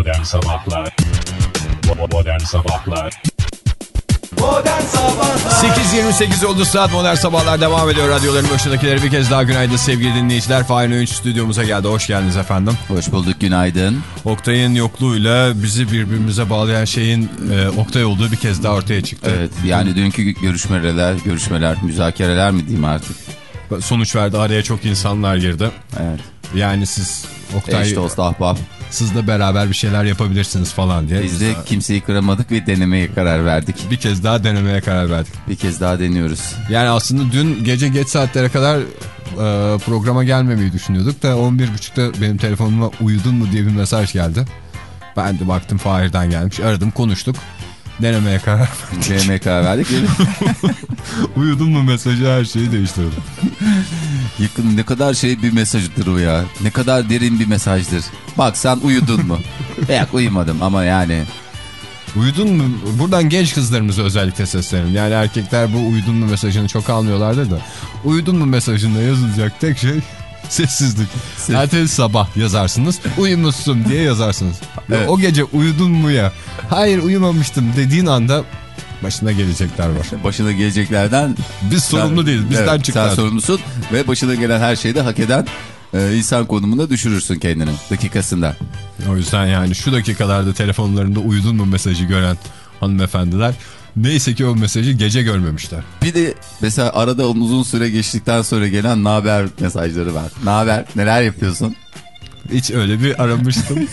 Modern Sabahlar Modern Sabahlar Modern Sabahlar 8.28 oldu saat modern sabahlar devam ediyor. Radyoların başındakileri bir kez daha günaydın sevgili dinleyiciler. Fahir Öğünç stüdyomuza geldi. Hoş geldiniz efendim. Hoş bulduk günaydın. Oktay'ın yokluğuyla bizi birbirimize bağlayan şeyin e, Oktay olduğu bir kez daha ortaya çıktı. Evet yani dünkü görüşmeler, görüşmeler, müzakereler mi diyeyim artık? Sonuç verdi araya çok insanlar girdi. Evet. Yani siz Oktay Eş dost ahbap. Sizle beraber bir şeyler yapabilirsiniz falan diye. Biz de kimseyi kıramadık ve denemeye karar verdik. bir kez daha denemeye karar verdik. Bir kez daha deniyoruz. Yani aslında dün gece geç saatlere kadar e, programa gelmemeyi düşünüyorduk da 11.30'da benim telefonuma uyudun mu diye bir mesaj geldi. Ben de baktım Fahir'den gelmiş. Aradım konuştuk. Denemeye karar verdik. Denemeye karar verdik. uyudun mu mesajı her şeyi değiştirdi. Yakın ne kadar şey bir mesajdır o ya. Ne kadar derin bir mesajdır. Bak sen uyudun mu? Yok uyumadım ama yani. Uyudun mu? Buradan genç kızlarımıza özellikle seslenelim. Yani erkekler bu uyudun mu mesajını çok almıyorlardır da. Uyudun mu mesajında yazılacak tek şey sessizlik. Ertesi sabah yazarsınız. Uyumuşsun diye yazarsınız. Evet. O gece uyudun mu ya? Hayır uyumamıştım dediğin anda başına gelecekler var. Başına geleceklerden Biz sorumlu değiliz. Bizden Evet, çıkar. Sen sorumlusun ve başına gelen her şeyi de hak eden e, insan konumuna düşürürsün kendini dakikasında. O yüzden yani şu dakikalarda telefonlarında uyudun mu mesajı gören hanımefendiler neyse ki o mesajı gece görmemişler. Bir de mesela arada uzun süre geçtikten sonra gelen naber mesajları var. Naber neler yapıyorsun? Hiç öyle bir aramıştım.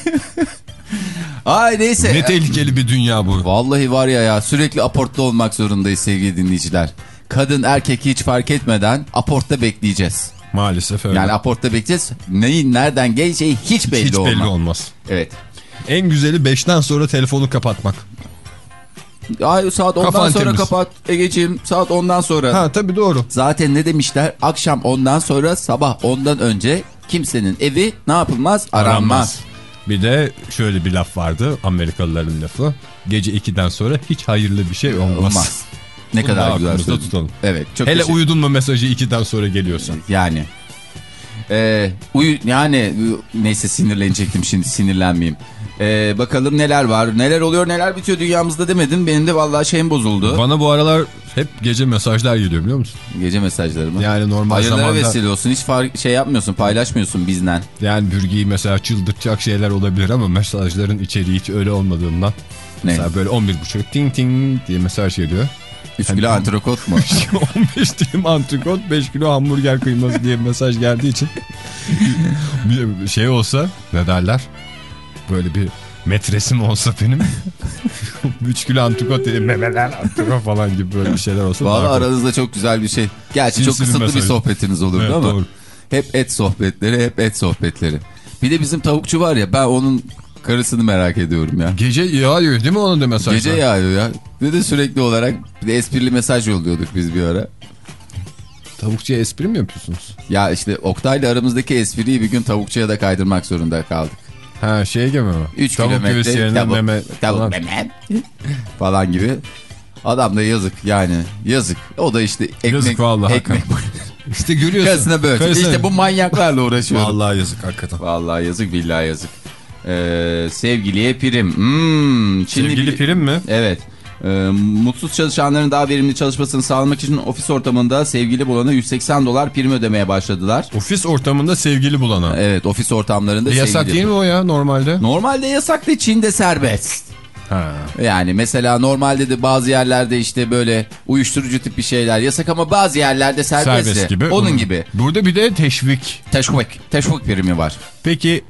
Ay neyse. ne tehlikeli bir dünya bu. Vallahi var ya ya sürekli aportta olmak zorundayız sevgili dinleyiciler. Kadın erkek hiç fark etmeden aportta bekleyeceğiz. Maalesef öyle. Yani aportta bekleyeceğiz. Neyin nereden geleceği hiç belli, Hiç belli olmaz. olmaz. Evet. En güzeli 5'ten sonra telefonu kapatmak. Ay, saat 10'dan Kafan sonra temiz. kapat Egeciğim saat 10'dan sonra. Ha tabii doğru. Zaten ne demişler? Akşam 10'dan sonra sabah 10'dan önce kimsenin evi ne yapılmaz? Aranmaz. Bir de şöyle bir laf vardı Amerikalıların lafı. Gece 2'den sonra hiç hayırlı bir şey olmaz. Olmaz. Ne Bunu da kadar güzel söyledin. tutalım. Evet. Çok Hele teşekkür- uyudun mu mesajı 2'den sonra geliyorsa. Yani. Ee, uyu yani neyse sinirlenecektim şimdi sinirlenmeyeyim. Ee, bakalım neler var neler oluyor neler bitiyor dünyamızda demedim benim de vallahi şeyim bozuldu. Bana bu aralar hep gece mesajlar geliyor biliyor musun? Gece mesajları mı? Yani normal Hayırlara zamanda vesile olsun hiç fark, şey yapmıyorsun paylaşmıyorsun bizden. yani bürgeyi mesela çıldırtacak şeyler olabilir ama mesajların içeriği hiç öyle olmadığından. Ne? Mesela böyle 11.30 ting ting diye mesaj geliyor. 3 kilo antrikot mu? 15 dilim antrikot 5 kilo hamburger kıyması diye mesaj geldiği için şey olsa ne derler böyle bir metresim olsa benim 3 kilo antrikot diye memeler antrikot falan gibi böyle bir şeyler olsa Valla aranızda çok güzel bir şey. Gerçi çok Sinsi bir kısıtlı bir mesaj. sohbetiniz olurdu Evet, ama. doğru. Hep et sohbetleri hep et sohbetleri. Bir de bizim tavukçu var ya ben onun karısını merak ediyorum ya. Gece yağıyor değil mi onun da mesajlar? Gece yağıyor ya. Ve de sürekli olarak bir de esprili mesaj yolluyorduk biz bir ara. Tavukçuya espri mi yapıyorsunuz? Ya işte Oktay'la aramızdaki espriyi bir gün tavukçuya da kaydırmak zorunda kaldık. Ha şey gibi mi? 3 Tavuk kilometre göğüs yerine tavuk, meme tavuk falan. meme falan gibi. Adam da yazık yani yazık. O da işte ekmek, Yazık vallahi ekmek İşte görüyorsun. karısına böyle. Karısına- İşte bu manyaklarla uğraşıyor. Vallahi yazık hakikaten. Vallahi yazık billahi yazık. Ee, sevgiliye prim. Hmm, şimdi Sevgili prim mi? Evet. Ee, mutsuz çalışanların daha verimli çalışmasını sağlamak için ofis ortamında sevgili bulana 180 dolar prim ödemeye başladılar. Ofis ortamında sevgili bulana. Evet ofis ortamlarında E, Yasak sevgili- değil mi o ya normalde? Normalde yasak da Çin'de serbest. Ha. Yani mesela normalde de bazı yerlerde işte böyle uyuşturucu tip bir şeyler yasak ama bazı yerlerde serbest. Serbest gibi. Onun gibi. Burada bir de teşvik. Teşvik, teşvik primi var. Peki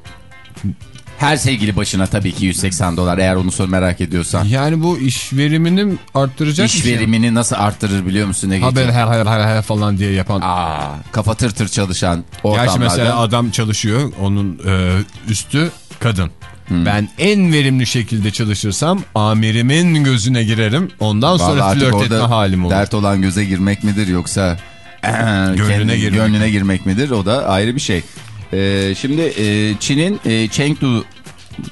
Her sevgili başına tabii ki 180 dolar eğer onu sor merak ediyorsan. yani bu iş verimini arttıracak İş şey verimini nasıl arttırır biliyor musun? Ne Haber her her her her falan diye yapan. Aa, kafa tır tır çalışan ortamlarda. Gerçi mesela adam çalışıyor. Onun e, üstü kadın. Ben en verimli şekilde çalışırsam amirimin gözüne girerim. Ondan sonra Vallahi artık flört etme halim olur. Dert olan göze girmek midir yoksa Gönlüne kendi- girmek. gönlüne girmek midir? O da ayrı bir şey. Ee, şimdi e, Çin'in e, Chengdu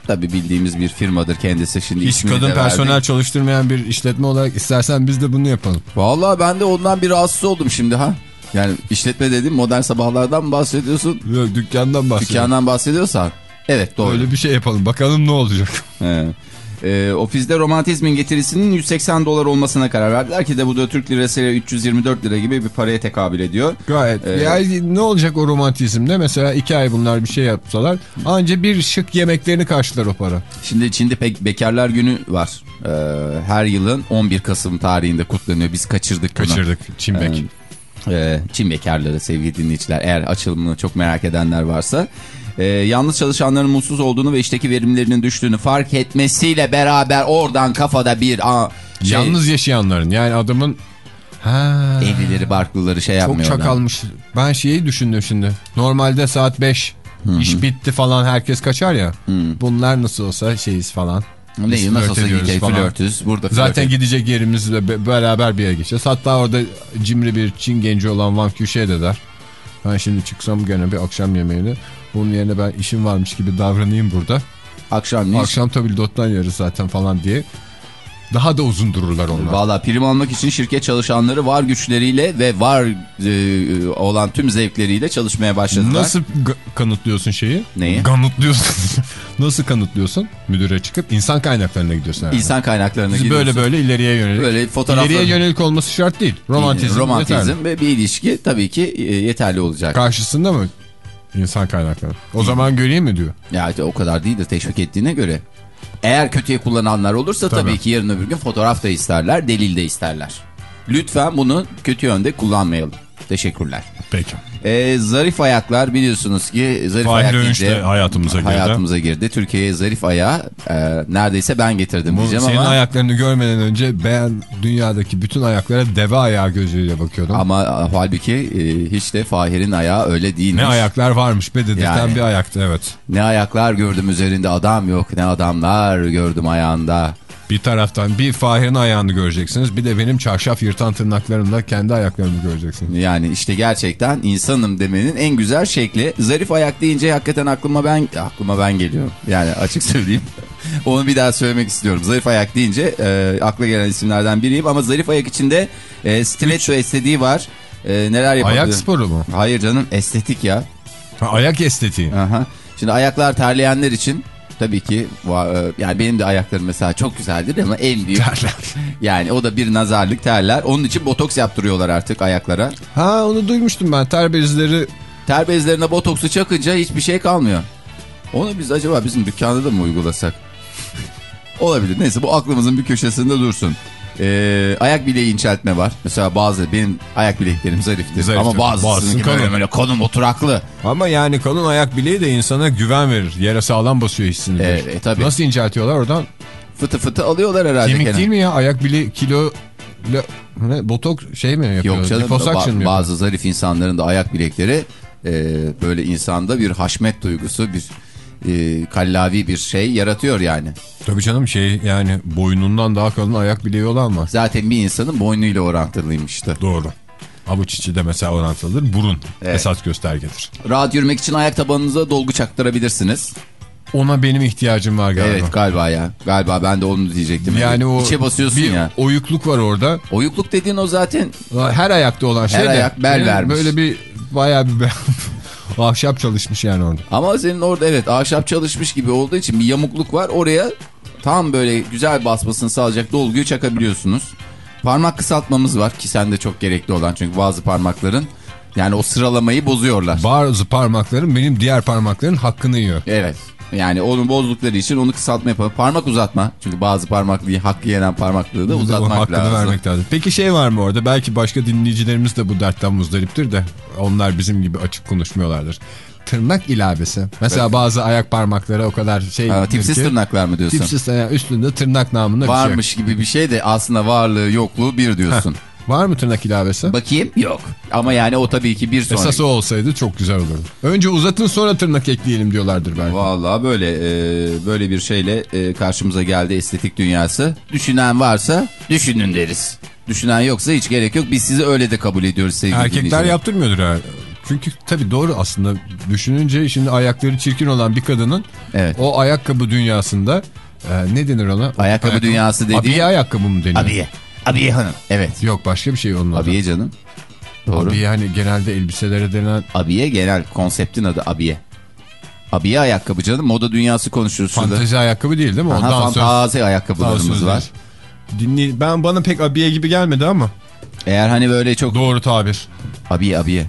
tabi bildiğimiz bir firmadır kendisi. Şimdi Hiç kadın personel verdik. çalıştırmayan bir işletme olarak istersen biz de bunu yapalım. Vallahi ben de ondan bir rahatsız oldum şimdi ha. Yani işletme dedim modern sabahlardan mı bahsediyorsun? Yok, dükkandan bahsediyorum. Dükkandan bahsediyorsan. Evet doğru. Öyle bir şey yapalım. Bakalım ne olacak. Ee, e, ofiste romantizmin getirisinin 180 dolar olmasına karar verdiler ki de bu da Türk lirasıyla 324 lira gibi bir paraya tekabül ediyor. Gayet. Ee, yani ne olacak o romantizmde? Mesela iki ay bunlar bir şey yapsalar anca bir şık yemeklerini karşılar o para. Şimdi Çin'de pek bekarlar günü var. Ee, her yılın 11 Kasım tarihinde kutlanıyor. Biz kaçırdık bunu. Kaçırdık Çimbek. Ee, Çin bekarları sevgili dinleyiciler eğer açılımını çok merak edenler varsa. Ee, yalnız çalışanların mutsuz olduğunu ve işteki verimlerinin düştüğünü fark etmesiyle beraber oradan kafada bir aa, şey, Yalnız yaşayanların yani adamın ha, evlileri barklıları şey çok yapmıyorlar. çakalmış. Ben şeyi düşündüm şimdi. Normalde saat 5 iş bitti falan herkes kaçar ya. Bunlar nasıl olsa şeyiz falan. Neyi nasıl olsa gidecek flörtüz. Burada Zaten flört- gidecek yerimizle be- beraber bir yere gideceğiz. Hatta orada cimri bir Çin genci olan Wang Q şey de der. Ben şimdi çıksam gene bir akşam yemeğine. Bunun yerine ben işim varmış gibi davranayım burada. akşam ne? Akşam tabildottan yeriz zaten falan diye. Daha da uzun dururlar onlar. Valla prim almak için şirket çalışanları var güçleriyle ve var e, olan tüm zevkleriyle çalışmaya başladılar. Nasıl kanıtlıyorsun şeyi? Neyi? Kanıtlıyorsun. Nasıl kanıtlıyorsun? Müdüre çıkıp insan kaynaklarına gidiyorsun. herhalde. İnsan kaynaklarına Biz gidiyorsun. böyle böyle ileriye yönelik. Böyle fotoğraflar- İleriye yönelik olması şart değil. Romantizm, Romantizm yeterli. ve bir ilişki tabii ki e, yeterli olacak. Karşısında mı? İnsan kaynakları. O zaman göreyim mi diyor. Ya işte o kadar değil de teşvik ettiğine göre. Eğer kötüye kullananlar olursa tabii, Tabii. ki yarın öbür gün fotoğraf da isterler, delil de isterler. Lütfen bunu kötü yönde kullanmayalım. Teşekkürler. Peki. Ee, zarif ayaklar biliyorsunuz ki zarif Fahir ayak de hayatımıza girdi. Hayatımıza girdi. Türkiye'ye zarif ayağı e, neredeyse ben getirdim Bu diyeceğim senin ama ayaklarını görmeden önce ben dünyadaki bütün ayaklara deve ayağı gözüyle bakıyordum. ama e, halbuki e, hiç de Fahir'in ayağı öyle değilmiş. ne ayaklar varmış be dedirten Yani. bir ayaktı evet. Ne ayaklar gördüm üzerinde adam yok ne adamlar gördüm ayağında. Bir taraftan bir Fahir'in ayağını göreceksiniz. Bir de benim çarşaf yırtan tırnaklarımla kendi ayaklarımı göreceksiniz. Yani işte gerçekten insanım demenin en güzel şekli. Zarif ayak deyince hakikaten aklıma ben aklıma ben geliyorum. Yani açık söyleyeyim. Onu bir daha söylemek istiyorum. Zarif ayak deyince e, akla gelen isimlerden biriyim ama zarif ayak içinde e, stiletto estetiği var. E, neler yapabilir? Ayak sporu mu? Hayır canım estetik ya. Ha, ayak estetiği. Aha. Şimdi ayaklar terleyenler için tabii ki e, yani benim de ayaklarım mesela çok güzeldir ama en büyük yani o da bir nazarlık terler. Onun için botoks yaptırıyorlar artık ayaklara. Ha onu duymuştum ben. Ter bezleri Ter bezlerine botoksu çakınca hiçbir şey kalmıyor. Onu biz acaba bizim dükkanda da mı uygulasak? Olabilir. Neyse bu aklımızın bir köşesinde dursun. Ee, ayak bileği inceltme var. Mesela bazı benim ayak bileklerim zariftir. Zariftir. Ama bazısının böyle, kalın. böyle konum oturaklı. ama yani kalın ayak bileği de insana güven verir. Yere sağlam basıyor hissini. E, e, tabii. Nasıl inceltiyorlar oradan? Fıtı fıtı alıyorlar herhalde. Kemik Kenan. değil mi ya? Ayak bileği kilo ne, botok şey mi yapıyor? Yok canım ba- mı bazı zarif insanların da ayak bilekleri e, böyle insanda bir haşmet duygusu bir e, kallavi bir şey yaratıyor yani. Tabii canım şey yani boynundan daha kalın ayak bileği olan var. Zaten bir insanın boynuyla orantılıymıştı. Doğru. Avuç içi de mesela orantılıdır. Burun Evet. esas göstergedir. Rahat yürümek için ayak tabanınıza dolgu çaktırabilirsiniz. Ona benim ihtiyacım var galiba. Evet galiba ya. Galiba ben de onu diyecektim. Yani o İçe basıyorsun bir ya. oyukluk var orada. Oyukluk dediğin o zaten Her ayakta olan şey Her de ayak bel benim vermiş. Böyle bir bayağı bir ahşap çalışmış yani orada. ama senin orada evet ahşap çalışmış gibi olduğu için bir yamukluk var. Oraya tam böyle güzel basmasını sağlayacak dolguyu çakabiliyorsunuz. Parmak kısaltmamız var ki sende çok gerekli olan çünkü bazı parmakların yani o sıralamayı bozuyorlar. Bazı parmakların benim diğer parmakların hakkını yiyor. Evet. Yani onu bozdukları için onu kısaltma yapalım. Parmak uzatma. Çünkü bazı parmaklığı hakkı yenen parmaklığı da uzatmak hakkını lazım. vermek lazım. Peki şey var mı orada? Belki başka dinleyicilerimiz de bu dertten muzdariptir de onlar bizim gibi açık konuşmuyorlardır. Tırnak ilavesi. Mesela bazı ayak parmakları o kadar şey Ha, tipsiz ki, tırnaklar mı diyorsun? Tipsiz yani üstünde tırnak namında bir şey. Varmış gibi bir şey de aslında varlığı yokluğu bir diyorsun. Var mı tırnak ilavesi? Bakayım yok. Ama yani o tabii ki bir sonraki. Esas o olsaydı çok güzel olurdu. Önce uzatın sonra tırnak ekleyelim diyorlardır belki. Vallahi böyle e, böyle bir şeyle e, karşımıza geldi estetik dünyası. Düşünen varsa düşünün deriz. Düşünen yoksa hiç gerek yok. Biz sizi öyle de kabul ediyoruz sevgili Erkekler yaptırmıyordur herhalde. Çünkü tabii doğru aslında düşününce şimdi ayakları çirkin olan bir kadının Evet. o ayakkabı dünyasında e, ne denir ona? Ayakkabı dünyası dediğin- Abiye ayakkabı mı deniyor? Abiye. Abiye hanım. Evet. Yok başka bir şey onun adı. Abiye canım. Doğru. Abiye hani genelde elbiselere denen Abiye genel konseptin adı abiye. Abiye ayakkabı canım. Moda dünyası konuşuyoruz şurada. Fantezi ayakkabı değil değil mi? Aha, dansöz- fantazi ayakkabılarımız dansöz var. Dinley ben bana pek abiye gibi gelmedi ama. Eğer hani böyle çok... Doğru tabir. Abiye abiye.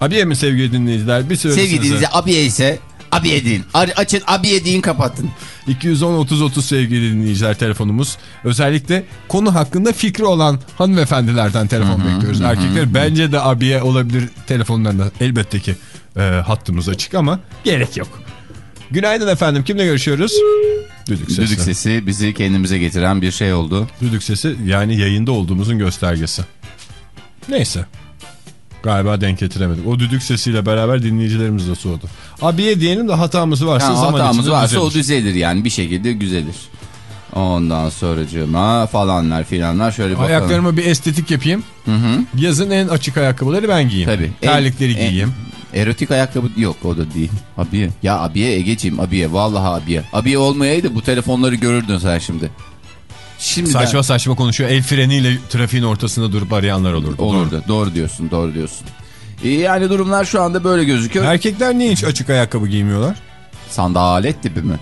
Abiye mi sevgili dinleyiciler? Bir söylesinize. Sevgili dinleyici abiye ise abiye deyin. Açın abiye deyin kapatın. 210-30-30 sevgili dinleyiciler telefonumuz. Özellikle konu hakkında fikri olan hanımefendilerden telefon bekliyoruz. Erkekler bence de abiye olabilir telefonlarında. Elbette ki e, hattımız açık ama gerek yok. Günaydın efendim. Kimle görüşüyoruz? Düdük sesi. Düdük sesi bizi kendimize getiren bir şey oldu. Düdük sesi yani yayında olduğumuzun göstergesi. Neyse. Galiba denk getiremedik. O düdük sesiyle beraber dinleyicilerimiz de soğudu. Abiye diyelim de hatamız varsa Ha, zaman hatamız varsa o düzelir. düzelir yani bir şekilde güzelir. Ondan sonracığıma falanlar filanlar şöyle bakalım. Ayaklarıma bir estetik yapayım. Hı hı. Yazın en açık ayakkabıları ben giyeyim. Tabii. Terlikleri En- giyeyim. Erotik ayakkabı yok o da değil. Abiye. Ya abiye Ege'ciğim abiye. Vallahi abiye. Abiye olmayaydı bu telefonları görürdün sen şimdi. Şimdi Saçma saçma konuşuyor. El freniyle trafiğin ortasında durup arayanlar olurdu. olurdu. Doğru diyorsun doğru diyorsun. Ee, Yani durumlar şu anda böyle gözüküyor. Erkekler niye hiç açık ayakkabı giymiyorlar? Sandalet gibi mi?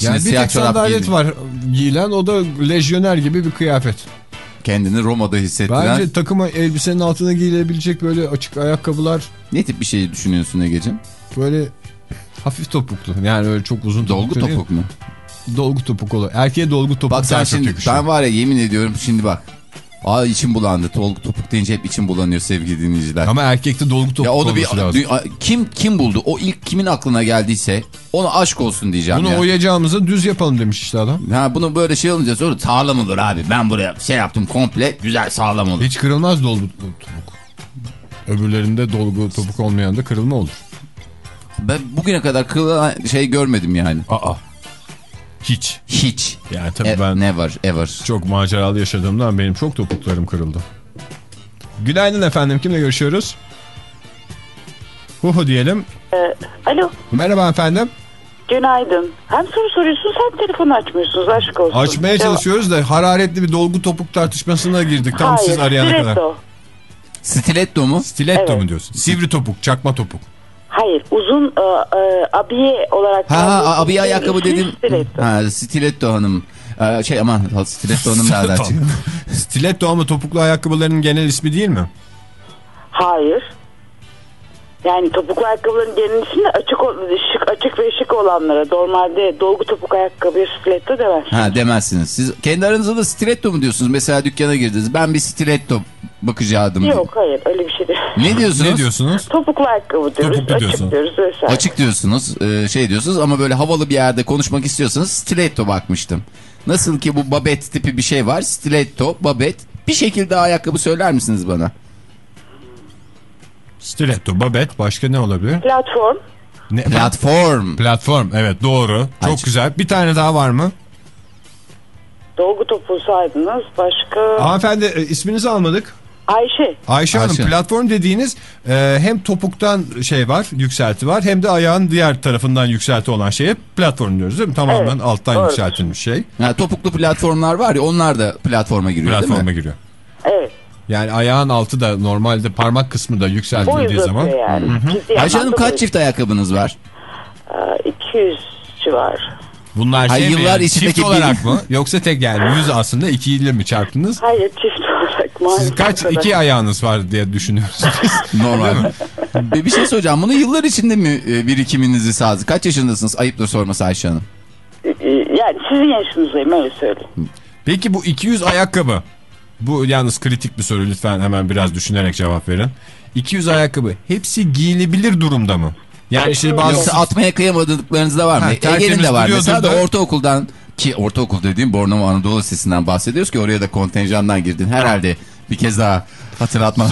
Yani bir tek sandalet var giyilen o da lejyoner gibi bir kıyafet. Kendini Roma'da hissettiren. Bence takım elbisenin altına giyilebilecek böyle açık ayakkabılar Ne tip bir şey düşünüyorsun Ege'ciğim? böyle hafif topuklu. Yani öyle çok uzun Dolgu topuk mu? Dolgu topuk olur. Erkeğe dolgu topuk Bak sen şimdi ben var ya yemin ediyorum şimdi bak. Aa içim bulandı. Dolgu topuk deyince hep içim bulanıyor sevgili dinleyiciler. Ama erkekte dolgu topuk ya onu bir lazım. kim kim buldu? O ilk kimin aklına geldiyse ona aşk olsun diyeceğim Bunu ya. oyacağımıza düz yapalım demiş işte adam. Ha bunu böyle şey olunca sonra sağlam olur abi. Ben buraya şey yaptım komple güzel sağlam olur. Hiç kırılmaz dolgu topuk. Öbürlerinde dolgu topuk olmayan da kırılma olur. Ben bugüne kadar kırılan şey görmedim yani. Aa. Hiç. Hiç. Yani tabii E- ben Never ever. çok maceralı yaşadığımdan benim çok topuklarım kırıldı. Günaydın efendim. Kimle görüşüyoruz? Huhu diyelim. Alo, Merhaba efendim. günaydın. Hem soru soruyorsun sen telefonu açmıyorsunuz aşk olsun. Açmaya Cevap- çalışıyoruz da hararetli bir dolgu topuk tartışmasına girdik. Tam Hayır, siz arayana kadar. stiletto. Stiletto mu? Stiletto Evet. mu diyorsun? Sivri topuk, çakma topuk. Hayır, uzun e, e, abiye olarak... Ha ha kullandığımız abi şeyin ayakkabı dedim. Stiletto. Ha stiletto hanım. Ee, şey aman stiletto hanım nereden çıktı? Stiletto ama topuklu ayakkabıların genel ismi değil mi? Hayır. Yani topuklu ayakkabıların genel ismi de açık, şık, açık ve şık olanlara. Normalde dolgu topuk ayakkabıya stiletto demez. Ha demezsiniz. Siz kendi aranızda da stiletto mu diyorsunuz? Mesela dükkana girdiniz. Ben bir stiletto bakacaktım. Yok hayır öyle bir şey değil. Ne diyorsunuz? Ne diyorsunuz? Topuklu ayakkabı diyoruz, Topuklu açık diyorsun. diyoruz vesaire. Açık diyorsunuz, e, şey diyorsunuz ama böyle havalı bir yerde konuşmak istiyorsanız stiletto bakmıştım. Nasıl ki bu babet tipi bir şey var. Stiletto, babet. Bir şekilde ayakkabı söyler misiniz bana? Stiletto, babet, başka ne olabilir? Platform. Ne? Platform. Platform, evet doğru. Çok Açık. güzel. Bir tane daha var mı? Dolgu topuğu saydınız. Başka... Hanımefendi e, isminizi almadık. Ayşe. Ayşe, Ayşe. Hanım platform dediğiniz e, hem topuktan şey var yükselti var hem de ayağın diğer tarafından yükselti olan şeye platform diyoruz değil mi? Tamamen Evet, alttan doğru. yükseltilmiş şey Ha, topuklu platformlar var ya onlar da platforma giriyor değil platforma mi? giriyor. Evet. Yani ayağın altı da normalde parmak kısmı da yükseltildiği zaman yani. Ayşe Hanım kaç çift ayakkabınız var? Aa, 200 civar. bunlar Ay, şey mi yıllar yani, içindeki çift bir- olarak mı yoksa tek yani yüz aslında iki ile mi çarptınız? Hayır çift olarak maalesef. Siz kaç o kadar. iki ayağınız var diye düşünüyorsunuz. Normal. bir, bir şey soracağım. Bunu yıllar içinde mi e, birikiminizi sağladı? Kaç yaşındasınız? Ayıptır sorması Ayşe Hanım. Ee, Yani sizin yaşınızdayım öyle söyleyeyim. Peki bu 200 ayakkabı. Bu yalnız kritik bir soru lütfen hemen biraz düşünerek cevap verin. 200 ayakkabı hepsi giyilebilir durumda mı? Yani şimdi bazı Yoksa atmaya kıyamadıklarınız da var mı? Ha, Ege'nin de var. Mesela da da. ortaokuldan ki ortaokul dediğim Bornova Anadolu Lisesi'nden bahsediyoruz ki oraya da kontenjandan girdin. Herhalde bir kez daha hatırlatma.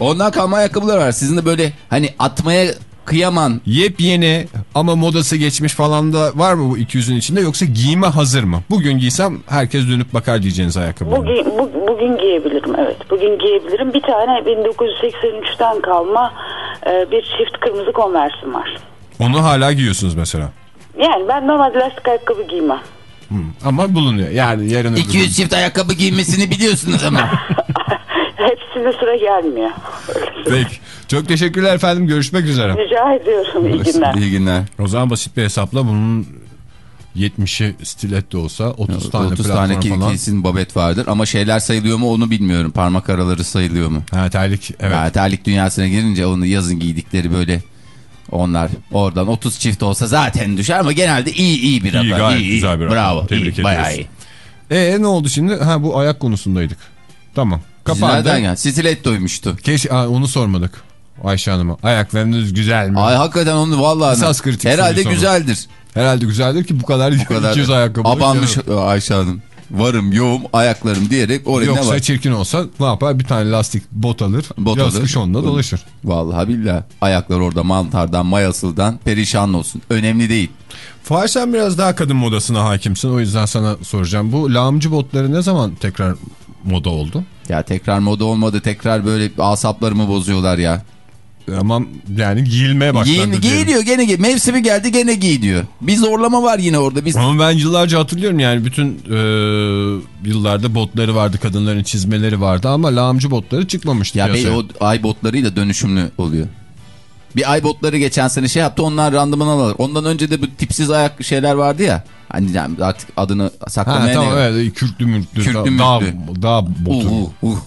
Ondan kalma ayakkabılar var. Sizin de böyle hani atmaya kıyaman yepyeni ama modası geçmiş falan da var mı bu 200'ün içinde yoksa giyime hazır mı? Bugün giysem herkes dönüp bakar diyeceğiniz ayakkabı. Bugün, bu, bugün giyebilirim evet. Bugün giyebilirim. Bir tane 1983'ten kalma e, bir çift kırmızı konversim var. Onu hala giyiyorsunuz mesela. Yani ben normalde lastik ayakkabı giymem. Ama bulunuyor. Yani yarın öbür gün- 200 çift ayakkabı giymesini biliyorsunuz ama. Hepsine sıra gelmiyor. Peki. Çok teşekkürler efendim. Görüşmek üzere. Rica ediyorum. İyi günler. İyi günler. O zaman basit bir hesapla bunun 70'i stiletto olsa 30 tane 30 platform tane falan. kesin babet vardır ama şeyler sayılıyor mu onu bilmiyorum. Parmak araları sayılıyor mu? Ha terlik evet. Yani terlik dünyasına girince onu yazın giydikleri böyle onlar oradan 30 çift olsa zaten düşer ama genelde iyi iyi bir İyi, rakam. gayet güzel bir rakam. Bravo. Tebrik iyi, bayağı iyi. ediyoruz. E ne oldu şimdi? Ha bu ayak konusundaydık. Tamam. Siz nereden Kapandı. gel? Stiletto'ymuştu. Keşke Aa, onu sormadık. Ayşe Hanım'a. Ayaklarınız güzel mi? Ay hakikaten onu vallahi Esas kritik herhalde güzeldir. Herhalde güzeldir ki bu kadar, Bu kadar 200 ayakkabı. abanmış Ayşe Hanım. Varım yoğum ayaklarım diyerek oraya ne Yoksa var? çirkin olsa ne yapar? Bir tane lastik bot alır. Bot yaz alır. kış onunla dolaşır. Vallahi billahi ayaklar orada mantardan mayasıldan perişan olsun. Önemli değil. Fahir sen biraz daha kadın modasına hakimsin. O yüzden sana soracağım. Bu lağımcı botları ne zaman tekrar moda oldu? Ya tekrar moda olmadı tekrar böyle asaplarımı bozuyorlar ya. Ama yani giyilmeye başlandı. Giyin, giyiliyor gene giy. Mevsimi geldi gene giy diyor. Bir zorlama var yine orada. Biz Ama ben yıllarca hatırlıyorum yani bütün e, yıllarda botları vardı, kadınların çizmeleri vardı ama lağımcı botları çıkmamıştı ya piyasaya. be, o ay botlarıyla dönüşümlü oluyor. Bir ay botları geçen sene şey yaptı onlar randıman alır. Ondan önce de bu tipsiz ayak şeyler vardı ya. Hani yani artık adını Ha, saklamaya tamam ne? evet kürklü mürklü, Kürklü dağ, mürklü. dağ botu. Uh, uh, uh.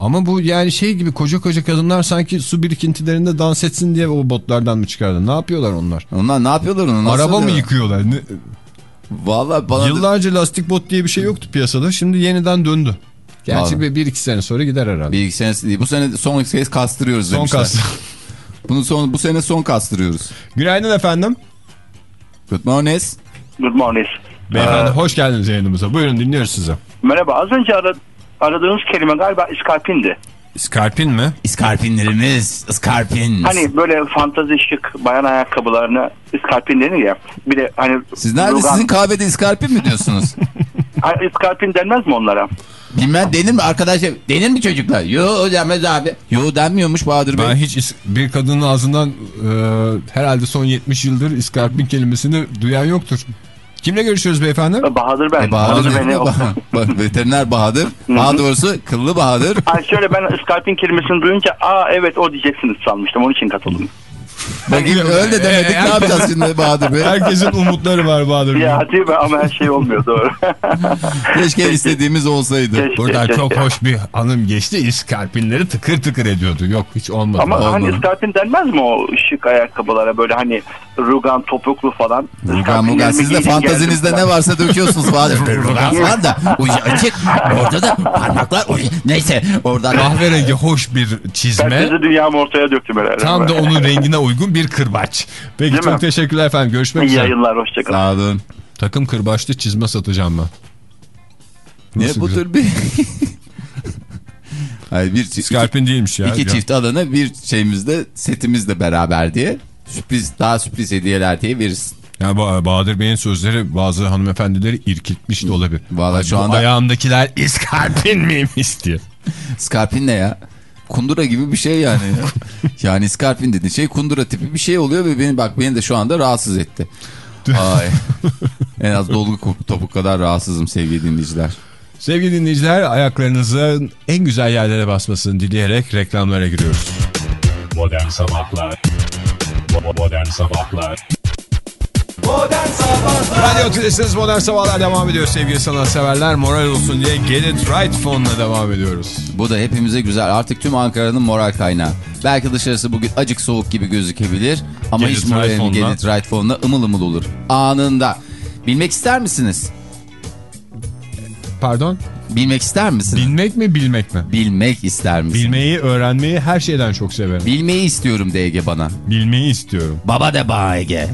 Ama bu yani şey gibi koca koca kadınlar sanki su birikintilerinde dans etsin diye o botlardan mı çıkardı? Ne yapıyorlar onlar? Onlar ne yapıyorlar onu? Araba mı yıkıyorlar? Ne- Vallahi bana da- Yıllarca lastik bot diye bir şey yoktu piyasada. Şimdi yeniden döndü. Gerçi Vallahi. bir, bir iki sene sonra gider herhalde. bir iki değil. Bu sene son kez kastırıyoruz Son demişler. kas. Bunu son, bu sene son kastırıyoruz. Günaydın efendim. Good morning. Good morning. Beyefendi Ee, hoş geldiniz yayınımıza. Buyurun dinliyoruz sizi. merhaba. Az önce ara, aradığınız kelime galiba iskarpindi. Skarpin mi? İskarpinlerimiz. Iskarpin. Hani böyle fantazi şık bayan ayakkabılarına iskarpin denir ya. Bir de hani... Siz nerede? rugan- Sizin kahvede iskarpin mi diyorsunuz? İskarpin denmez mi onlara? Bilmem denir mi arkadaşlar? Denir mi çocuklar? Yo denmez abi. Yo denmiyormuş Bahadır Bey. Ben hiç bir kadının ağzından e, herhalde son 70 yıldır iskarpin kelimesini duyan yoktur. Kimle görüşüyoruz beyefendi? Bahadır ben. E, Bahadır, Bahadır Bey. beni... Bak, veteriner Bahadır. Daha doğrusu kıllı Bahadır. Ay şöyle ben iskarpin kelimesini duyunca aa evet o diyeceksiniz sanmıştım. Onun için katıldım. Bakayım öyle de demedik ne yapacağız şimdi Bahadır Bey? Herkesin umutları var Bahadır Bey. Ya değil mi? Ama her şey olmuyor doğru. Keşke istediğimiz olsaydı. Keşke. Buradan Keşke. çok hoş bir hanım geçti. İskarpinleri tıkır tıkır ediyordu. Yok hiç olmadı. Ama hani Olmadı. iskarpin denmez mi o şık ayakkabılara böyle hani rugan topuklu falan. Rugan mugan siz de fantazinizde geldim ne varsa döküyorsunuz Bahadır. Rugan falan da ucu açık. Orada da parmaklar ucu. Neyse oradan. Kahverengi hoş bir Ben çizme. sizi dünyamı ortaya döktüm herhalde. Tam da onun rengine uygun bir kırbaç. Peki Değil çok mi? teşekkürler efendim. Görüşmek İyi üzere. yayınlar hoşçakalın. Sağ olun. Takım kırbaçlı çizme satacağım ben. Ne Nasıl bu güzel? tür bir... Hayır bir çift, Skarpin değilmiş ya. iki Ya. çift alana bir şeyimizde setimizle beraber diye sürpriz daha sürpriz hediyeler diye veririz. Ya Ba- Bahadır Bey'in sözleri bazı hanımefendileri irkiltmiş de olabilir. Vallahi şu anda- ayağımdakiler iskarpin miymiş diye. Skarpin ne ya? Kundura gibi bir şey yani. yani skarpin dediğin şey kundura tipi bir şey oluyor ve beni bak beni de şu anda rahatsız etti. Ay. en az dolgu topuk kadar rahatsızım sevgili dinleyiciler. Sevgili dinleyiciler ayaklarınızın en güzel yerlere basmasını dileyerek reklamlara giriyoruz. Modern Sabahlar Modern Sabahlar Modern Sabahlar Radyo Tülesi'niz Modern Sabahlar devam ediyor sevgili sanatseverler. Moral olsun diye Get It Right fonla devam ediyoruz. Bu da hepimize güzel. Artık tüm Ankara'nın moral kaynağı. Belki dışarısı bugün acık soğuk gibi gözükebilir. Ama Get hiç Right moralin fonla. Get It Right fonla ımıl ımıl olur. Anında. Bilmek ister misiniz? Pardon? Bilmek ister misiniz? Bilmek mi bilmek mi? Bilmek ister misiniz? Bilmeyi, öğrenmeyi her şeyden çok severim. Bilmeyi istiyorum de Ege bana. Bilmeyi istiyorum. Baba de bana Ege.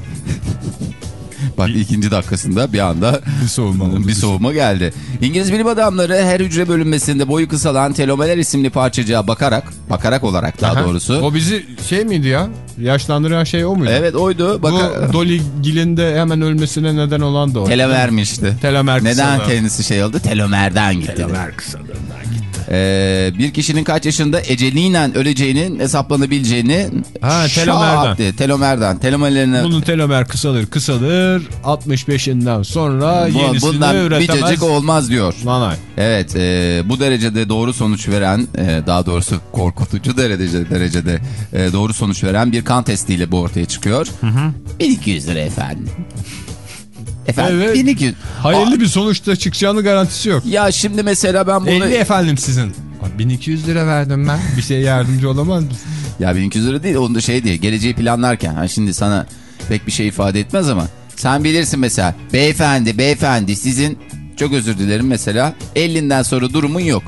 Bak ikinci dakikasında bir anda Bir soğuma bir soğuma geldi. İngiliz bilim adamları her hücre bölünmesinde boyu kısalan telomerer isimli parçacığa bakarak, bakarak olarak daha Aha. doğrusu. O bizi şey miydi ya? Yaşlandıran şey o muydu? Evet oydu. Bu Baka Dolly Gill'in de hemen ölmesine neden olan da o. telomermişti. Telomer Neden kısalığı. kendisi şey oldu? Telomerden gitti. Telomer kısalığından gitti. Ee, bir kişinin kaç yaşında eceliyle öleceğinin hesaplanabileceğini Ha, telomerden. diye, telomerden. Telomerlerini Bunun telomer kısalır kısalır 65'inden sonra bu, yenisini bundan üretemez. cacık olmaz diyor. Nanay. Evet e, bu derecede doğru sonuç veren e, daha doğrusu korkutucu derecede, derecede e, doğru sonuç veren bir kan testiyle bu ortaya çıkıyor. 1200 lira efendim. Efendim Evet. 1200. Hayırlı bir sonuçta çıkacağını garantisi yok. Ya şimdi mesela ben bunu... 50 efendim sizin. Abi 1200 lira verdim ben. Bir şey yardımcı olamaz mısın? Ya 1200 lira değil onu da şey diye geleceği planlarken ha şimdi sana pek bir şey ifade etmez ama sen bilirsin mesela beyefendi beyefendi sizin çok özür dilerim mesela 50'den sonra durumun yok.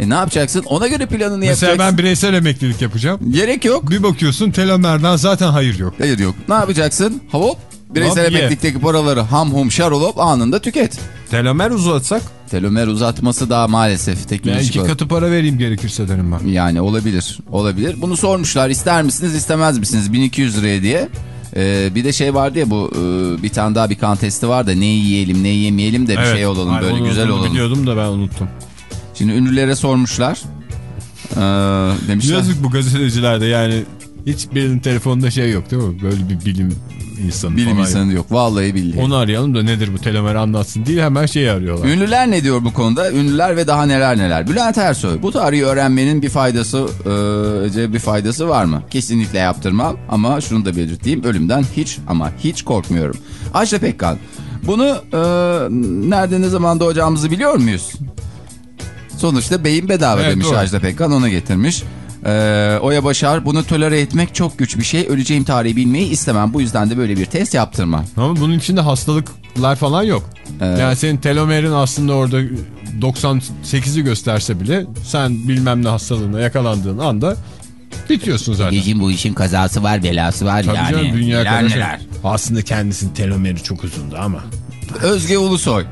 E ne yapacaksın? Ona göre planını Mesela yapacaksın. ben bireysel emeklilik yapacağım. Gerek yok. Bir bakıyorsun telomerden zaten hayır yok. Hayır yok. Ne yapacaksın? Hop. Bireysel Hop, emeklilikteki paraları ham hum şarolop anında tüket. Telomer uzatsak Telomer uzatması daha maalesef teknolojik iki olarak. katı para vereyim gerekirse derim ben. Yani olabilir. Olabilir. Bunu sormuşlar. İster misiniz istemez misiniz 1200 liraya diye. Ee, bir de şey vardı ya bu e, bir tane daha bir kan testi var da ne yiyelim ne yemeyelim de bir şey olalım Ay, böyle güzel olalım. Biliyordum da ben unuttum. Şimdi ünlülere sormuşlar. Ee, demişler. Yazık bu gazetecilerde yani hiçbirinin telefonunda şey yok değil mi? Böyle bir bilim insanı Bilim falan insanı yok. Vallahi billahi. Onu arayalım da nedir bu telomer anlatsın diye hemen şeyi arıyorlar. Ünlüler ne diyor bu konuda? Ünlüler ve daha neler neler. Bülent Ersoy bu tarihi öğrenmenin bir faydası e, bir faydası var mı? Kesinlikle yaptırmam ama şunu da belirteyim. Ölümden hiç ama hiç korkmuyorum. Ajda Pekkan bunu e, nerede ne zaman doğacağımızı biliyor muyuz? Sonuçta beyin bedava Evet, demiş doğru. Ajda Pekkan ona getirmiş. Ee, Oya Başar bunu tolere etmek çok güç bir şey. Öleceğim tarihi bilmeyi istemem. Bu yüzden de böyle bir test yaptırmam. Ama bunun içinde hastalıklar falan yok. Evet. Yani senin telomerin aslında orada 98'i gösterse bile sen bilmem ne hastalığına yakalandığın anda bitiyorsun zaten. Gecin bu işin kazası var belası var Tabii yani. canım dünya Neler. Aslında kendisinin telomeri çok uzundu ama. Özge Ulusoy.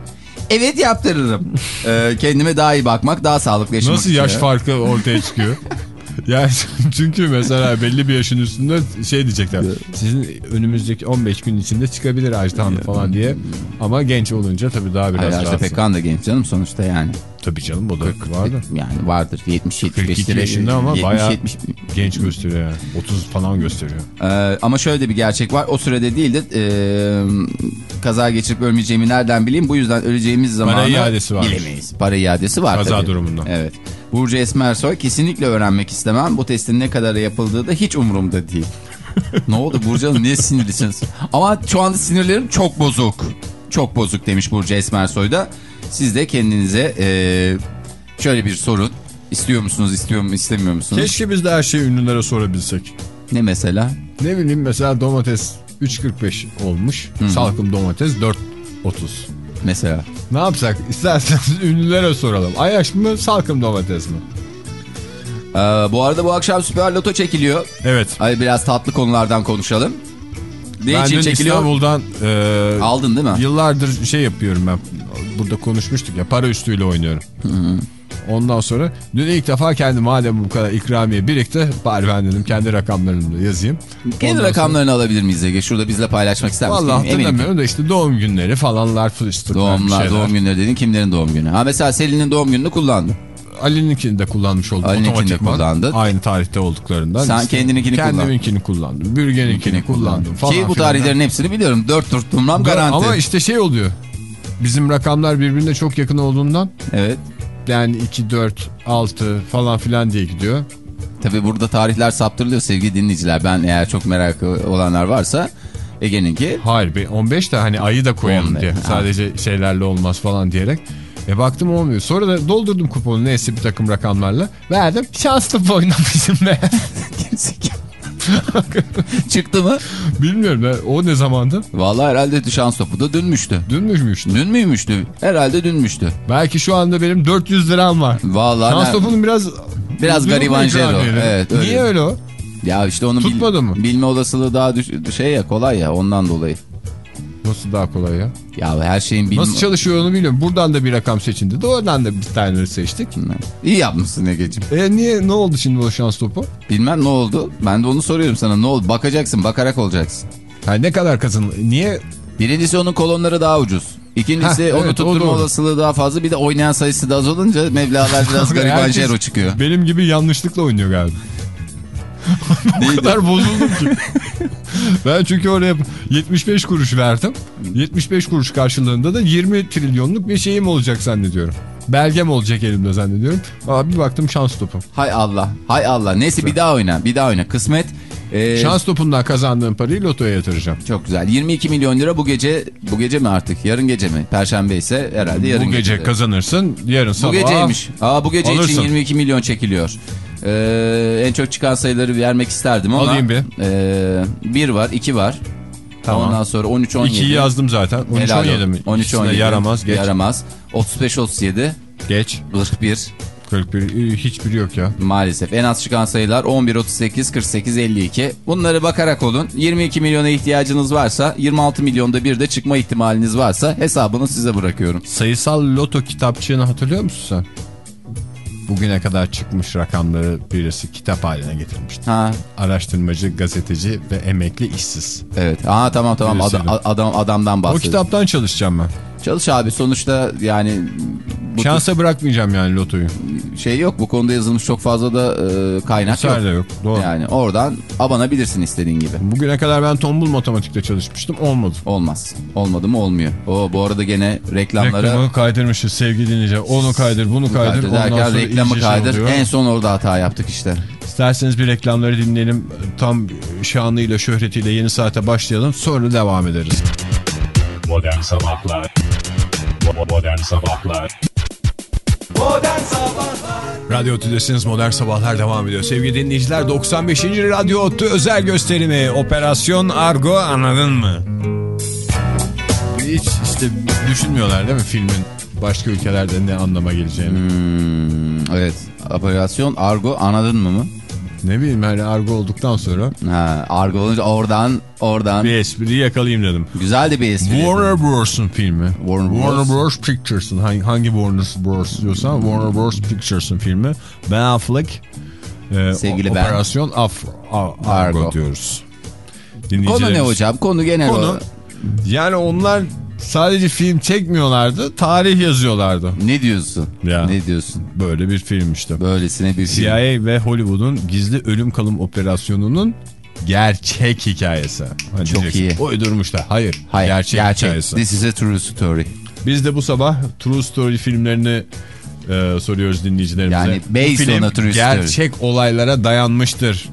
Evet yaptırırım. Ee, kendime daha iyi bakmak, daha sağlıklı yaşamak Nasıl yaş istiyorum. farkı ortaya çıkıyor? Yani çünkü mesela belli bir yaşın üstünde şey diyecekler. Sizin önümüzdeki 15 gün içinde çıkabilir Ajda Hanım falan diye. Ama genç olunca tabii daha biraz Hayır Ajda. Pekkan da genç canım sonuçta yani. Tabii canım o da vardı. Yani vardır 70-75 42 lira. yaşında ama 70, bayağı 70. genç gösteriyor yani. 30 falan gösteriyor. Ee, ama şöyle de bir gerçek var. O sürede değil de e, kaza geçirip ölmeyeceğimi nereden bileyim? Bu yüzden öleceğimiz zamanı iadesi bilemeyiz. Para iadesi var Kaza tabii. durumundan. Evet. Burcu Esmersoy kesinlikle öğrenmek istemem. Bu testin ne kadar yapıldığı da hiç umurumda değil. ne oldu Burcu Hanım niye sinirlisiniz? Ama şu anda sinirlerim çok bozuk. Çok bozuk demiş Burcu Esmersoy da. Siz de kendinize e, şöyle bir sorun. İstiyor musunuz, istiyor mu, istemiyor musunuz? Keşke biz de her şeyi ünlülere sorabilsek. Ne mesela? Ne bileyim mesela domates 3.45 olmuş. Salkım domates 4.30. Mesela. Ne yapsak? İsterseniz ünlülere soralım. Ayaş mı salkım domates mi? Ee, bu arada bu akşam Süper Loto çekiliyor. Evet. Hadi biraz tatlı konulardan konuşalım. Ne ben için çekiliyor? İstanbul'dan e, Aldın değil mi? yıllardır şey yapıyorum ben. Burada konuşmuştuk ya para üstüyle oynuyorum. Ondan sonra dün ilk defa kendi madem bu kadar ikramiye birikti bari ben dedim kendi rakamlarını da yazayım. Kendi Ondan rakamlarını alabilir miyiz Ege? Şurada bizle paylaşmak ister misin? Ki. hatırlamıyorum da işte doğum günleri falanlar fıstıklar bir Doğumlar, doğum günleri dedin. Kimlerin doğum günü? Ha mesela Selin'in doğum gününü kullandın. Ali'ninkini de kullanmış oldum Ali'ninkini de kullandın. Aynı tarihte olduklarından. Sen İşte kendininkini kullan. Kendiminkini kullandım. Bürgen'inkini kullandım falan. Ki bu filan. tarihlerin hepsini biliyorum. Dört tutturmam garanti. Ama işte şey oluyor. Bizim rakamlar birbirine çok yakın olduğundan Evet. Yani 2, 4, 6 falan filan diye gidiyor. Tabii burada tarihler saptırılıyor sevgili dinleyiciler. Ben eğer çok merakı olanlar varsa Ege'ninki Hayır be 15 de hani ayı da koyalım diye. Sadece şeylerle olmaz falan diyerek. E baktım olmuyor. Sonra da doldurdum kuponu neyse bir takım rakamlarla. Verdim. Şanslı oynamışım be. çıktı mı? Bilmiyorum be. O ne zamandı? Vallahi herhalde şans topu da dünmüştü. Dünmüş mü işte? Dün müymüştü? Herhalde dünmüştü. Belki şu anda benim 400 liram var. Vallahi Şans ne- topunun biraz... Biraz garibancero. Evet, öyle. Niye öyle o? Ya işte onu bil- mı? bilme olasılığı daha düş- şey ya kolay ya ondan dolayı. Nasıl daha kolay ya? Ya her şeyin bilme... Nasıl çalışıyor onu bilmiyorum. Buradan da bir rakam seçildi. Doğrudan da bir tane seçtik. İyi yapmışsın Ege'ciğim. E niye ne oldu şimdi o şans topu? Bilmem ne oldu. Ben de onu soruyorum sana. Ne oldu? Bakacaksın, bakarak olacaksın. Ha, ne kadar kazan? Niye? Birincisi onun kolonları daha ucuz. İkincisi Heh, onu evet, tutturma olasılığı daha fazla. Bir de oynayan sayısı da az olunca Mevlalar biraz gariban jero çıkıyor. Benim gibi yanlışlıkla oynuyor galiba. O Neydi? kadar bozuldum ki. ben çünkü oraya 75 kuruş verdim. 75 kuruş karşılığında da 20 trilyonluk bir şeyim olacak zannediyorum. Belgem olacak elimde zannediyorum. Ama bir baktım şans topu. Hay Allah. Hay Allah. Neyse bir daha oyna. Bir daha oyna. Kısmet. Ee, Şans topundan kazandığım parayı lotoya yatıracağım. Çok güzel. 22 milyon lira bu gece. Bu gece mi artık? Yarın gece mi? Perşembe ise herhalde yarın Bu gece gece. kazanırsın yarın sabah. Bu geceymiş. Aa bu gece için Alırsın. 22 milyon çekiliyor. Ee, en çok çıkan sayıları vermek isterdim ama. Alayım bir. E, bir var, iki var. Tamam. Ondan sonra 13 17. 2'yi yazdım zaten. 13 Helal 17 mi? 13 İkisine 17. Yaramaz geç. Yaramaz. 35 37 Geç. 41 41 hiçbiri yok ya. maalesef. En az çıkan sayılar 11 38 48 52. Bunları bakarak olun. 22 milyona ihtiyacınız varsa 26 milyonda bir de çıkma ihtimaliniz varsa hesabını size bırakıyorum. Sayısal loto kitapçığını hatırlıyor musun sen? Bugüne kadar çıkmış rakamları birisi kitap haline getirmişti. Ha Araştırmacı, gazeteci ve emekli işsiz. evet. Aha tamam tamam Birisi. adam, adam adamdan O bahsediyorum. kitaptan çalışacağım ben. Çalış abi sonuçta yani bu Şansa bırakmayacağım yani lotoyu. şey yok bu konuda yazılmış çok fazla da e, kaynak yok. Eser de yok. Doğru. Yani oradan abanabilirsin istediğin gibi. Bugüne kadar ben tombul matematikte çalışmıştım. Olmadı. Olmaz. Olmadı mı olmuyor. O bu arada gene reklamlara Reklamı kaydırmışız sevgili dinleyiciler. Onu kaydır, bunu kaydır. kaydır Ondan derken sonra reklamı şey kaydır. oluyor. en son orada hata yaptık işte. İsterseniz bir reklamları dinleyelim. Tam şanıyla, şöhretiyle yeni saate başlayalım. Sonra devam ederiz. Modern Sabahlar Modern Sabahlar Radyo Tüdesiniz Modern Sabahlar devam ediyor. Sevgili dinleyiciler 95. Radyo Ottu özel gösterimi Operasyon Argo anladın mı? Hiç işte düşünmüyorlar değil mi filmin başka ülkelerde ne anlama geleceğini. Hmm, evet. Operasyon Argo anladın mı mı? Ne bileyim hani Argo olduktan sonra Ha, Argo olunca oradan oradan bir espri yakalayayım dedim. güzel de bir espri. Warner Bros'un filmi. Warner Bros. Warner Bros. Pictures'ın hangi, hangi Warner Bros diyorsan Warner Bros. Pictures'ın filmi. Ben Affleck e, Sevgili o- Ben. Operasyon Af A- Argo, Argo. diyoruz. Konu ne hocam? Konu genel Konu olarak. yani onlar sadece film çekmiyorlardı, tarih yazıyorlardı. Ne diyorsun? Ya. Ne diyorsun? Böyle bir film işte. Böylesine bir film. CIA ve Hollywood'un gizli ölüm kalım operasyonunun gerçek hikayesi. Hani Çok iyi. Uydurmuşlar. Hayır. Hayır, gerçek, hikayesi. This is a true story. Biz de bu sabah True Story filmlerini e, soruyoruz dinleyicilerimize. Yani Bu based film on a true story. gerçek olaylara dayanmıştır.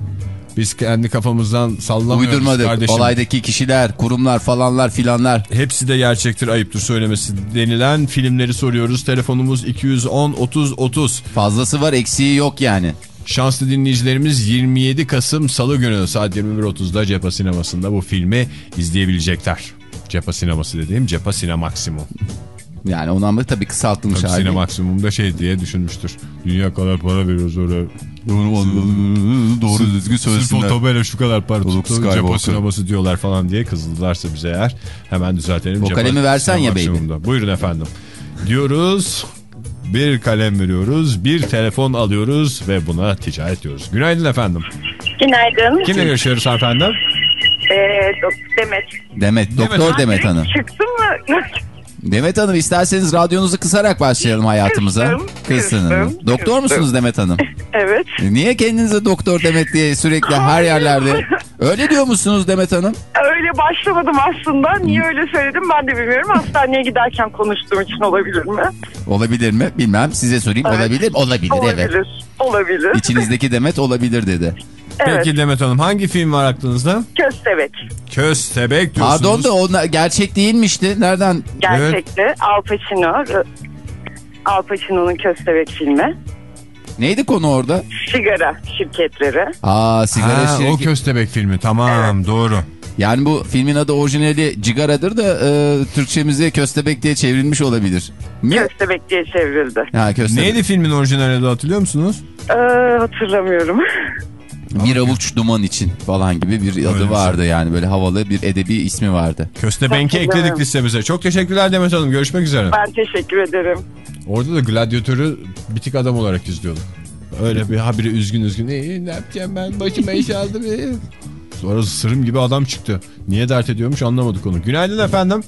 Biz kendi kafamızdan sallamıyoruz Uydurmadık. kardeşim. Olaydaki kişiler, kurumlar falanlar filanlar. Hepsi de gerçektir ayıptır söylemesi denilen filmleri soruyoruz. Telefonumuz 210 30 30. Fazlası var eksiği yok yani. Şanslı dinleyicilerimiz 27 Kasım Salı günü saat 21.30'da Cepha Sineması'nda bu filmi izleyebilecekler. Cepha Sineması dediğim Cepha Sinemaksimum. Yani ondan da tabii kısaltılmış Tabii hali. Sinemaksimum'da şey diye düşünmüştür. Dünya kadar para veriyoruz oraya. Doğru düzgün Sırf söylesinler. tabela şu kadar para tuttu. Cepha Sineması diyorlar falan diye kızıldılarsa bize eğer hemen düzeltelim. O kalemi versen ya. Sinemaksimum'da. Buyurun efendim. Diyoruz bir kalem veriyoruz, bir telefon alıyoruz ve buna ticaret diyoruz. Günaydın efendim. Günaydın. Kimle görüşüyoruz efendim? Ee, Demet. Demet, doktor Demet Hanım. Çıktın mı? Demet Hanım isterseniz radyonuzu kısarak başlayalım hayatımıza. Kıstım, Kıssın. kıstım, Doktor kıstım. musunuz Demet Hanım? evet. Niye kendinize doktor Demet diye sürekli her yerlerde? Öyle diyor musunuz Demet Hanım? Öyle başlamadım aslında. Niye öyle söyledim ben de bilmiyorum. Hastaneye giderken konuştuğum için olabilir mi? Olabilir mi? Bilmem. Size sorayım. Evet. Olabilir. Olabilir, evet. Olabilir. Olabilir. İçinizdeki Demet olabilir dedi. Evet. Peki Demet Hanım hangi film var aklınızda? Köstebek. Köstebek diyorsunuz. Pardon da o gerçek değilmişti. Nereden? Gerçekti. Al Pacino. Al Pacino'nun Köstebek filmi. Neydi konu orada? Sigara şirketleri. Aa sigara Ha, şirketi. o köstebek filmi tamam doğru. Yani bu filmin adı orijinali Cigara'dır da e, Türkçemize Köstebek diye çevrilmiş olabilir. Mi? Köstebek diye çevrildi. Ha Köstebek. Neydi filmin orijinal adı hatırlıyor musunuz? Ee, hatırlamıyorum. Bir avuç duman için falan gibi bir adı Öyle vardı yani böyle havalı bir edebi ismi vardı. Köstebenk'i ekledik listemize. Çok teşekkürler Demet Hanım. Görüşmek üzere. Ben teşekkür ederim. Orada da gladyatörü bitik adam olarak izliyorduk. Öyle bir habire üzgün üzgün. "Ee, ne yapacağım ben başıma iş aldım. ee." Sonra sırım gibi adam çıktı. Niye dert ediyormuş anlamadık onu. Günaydın efendim.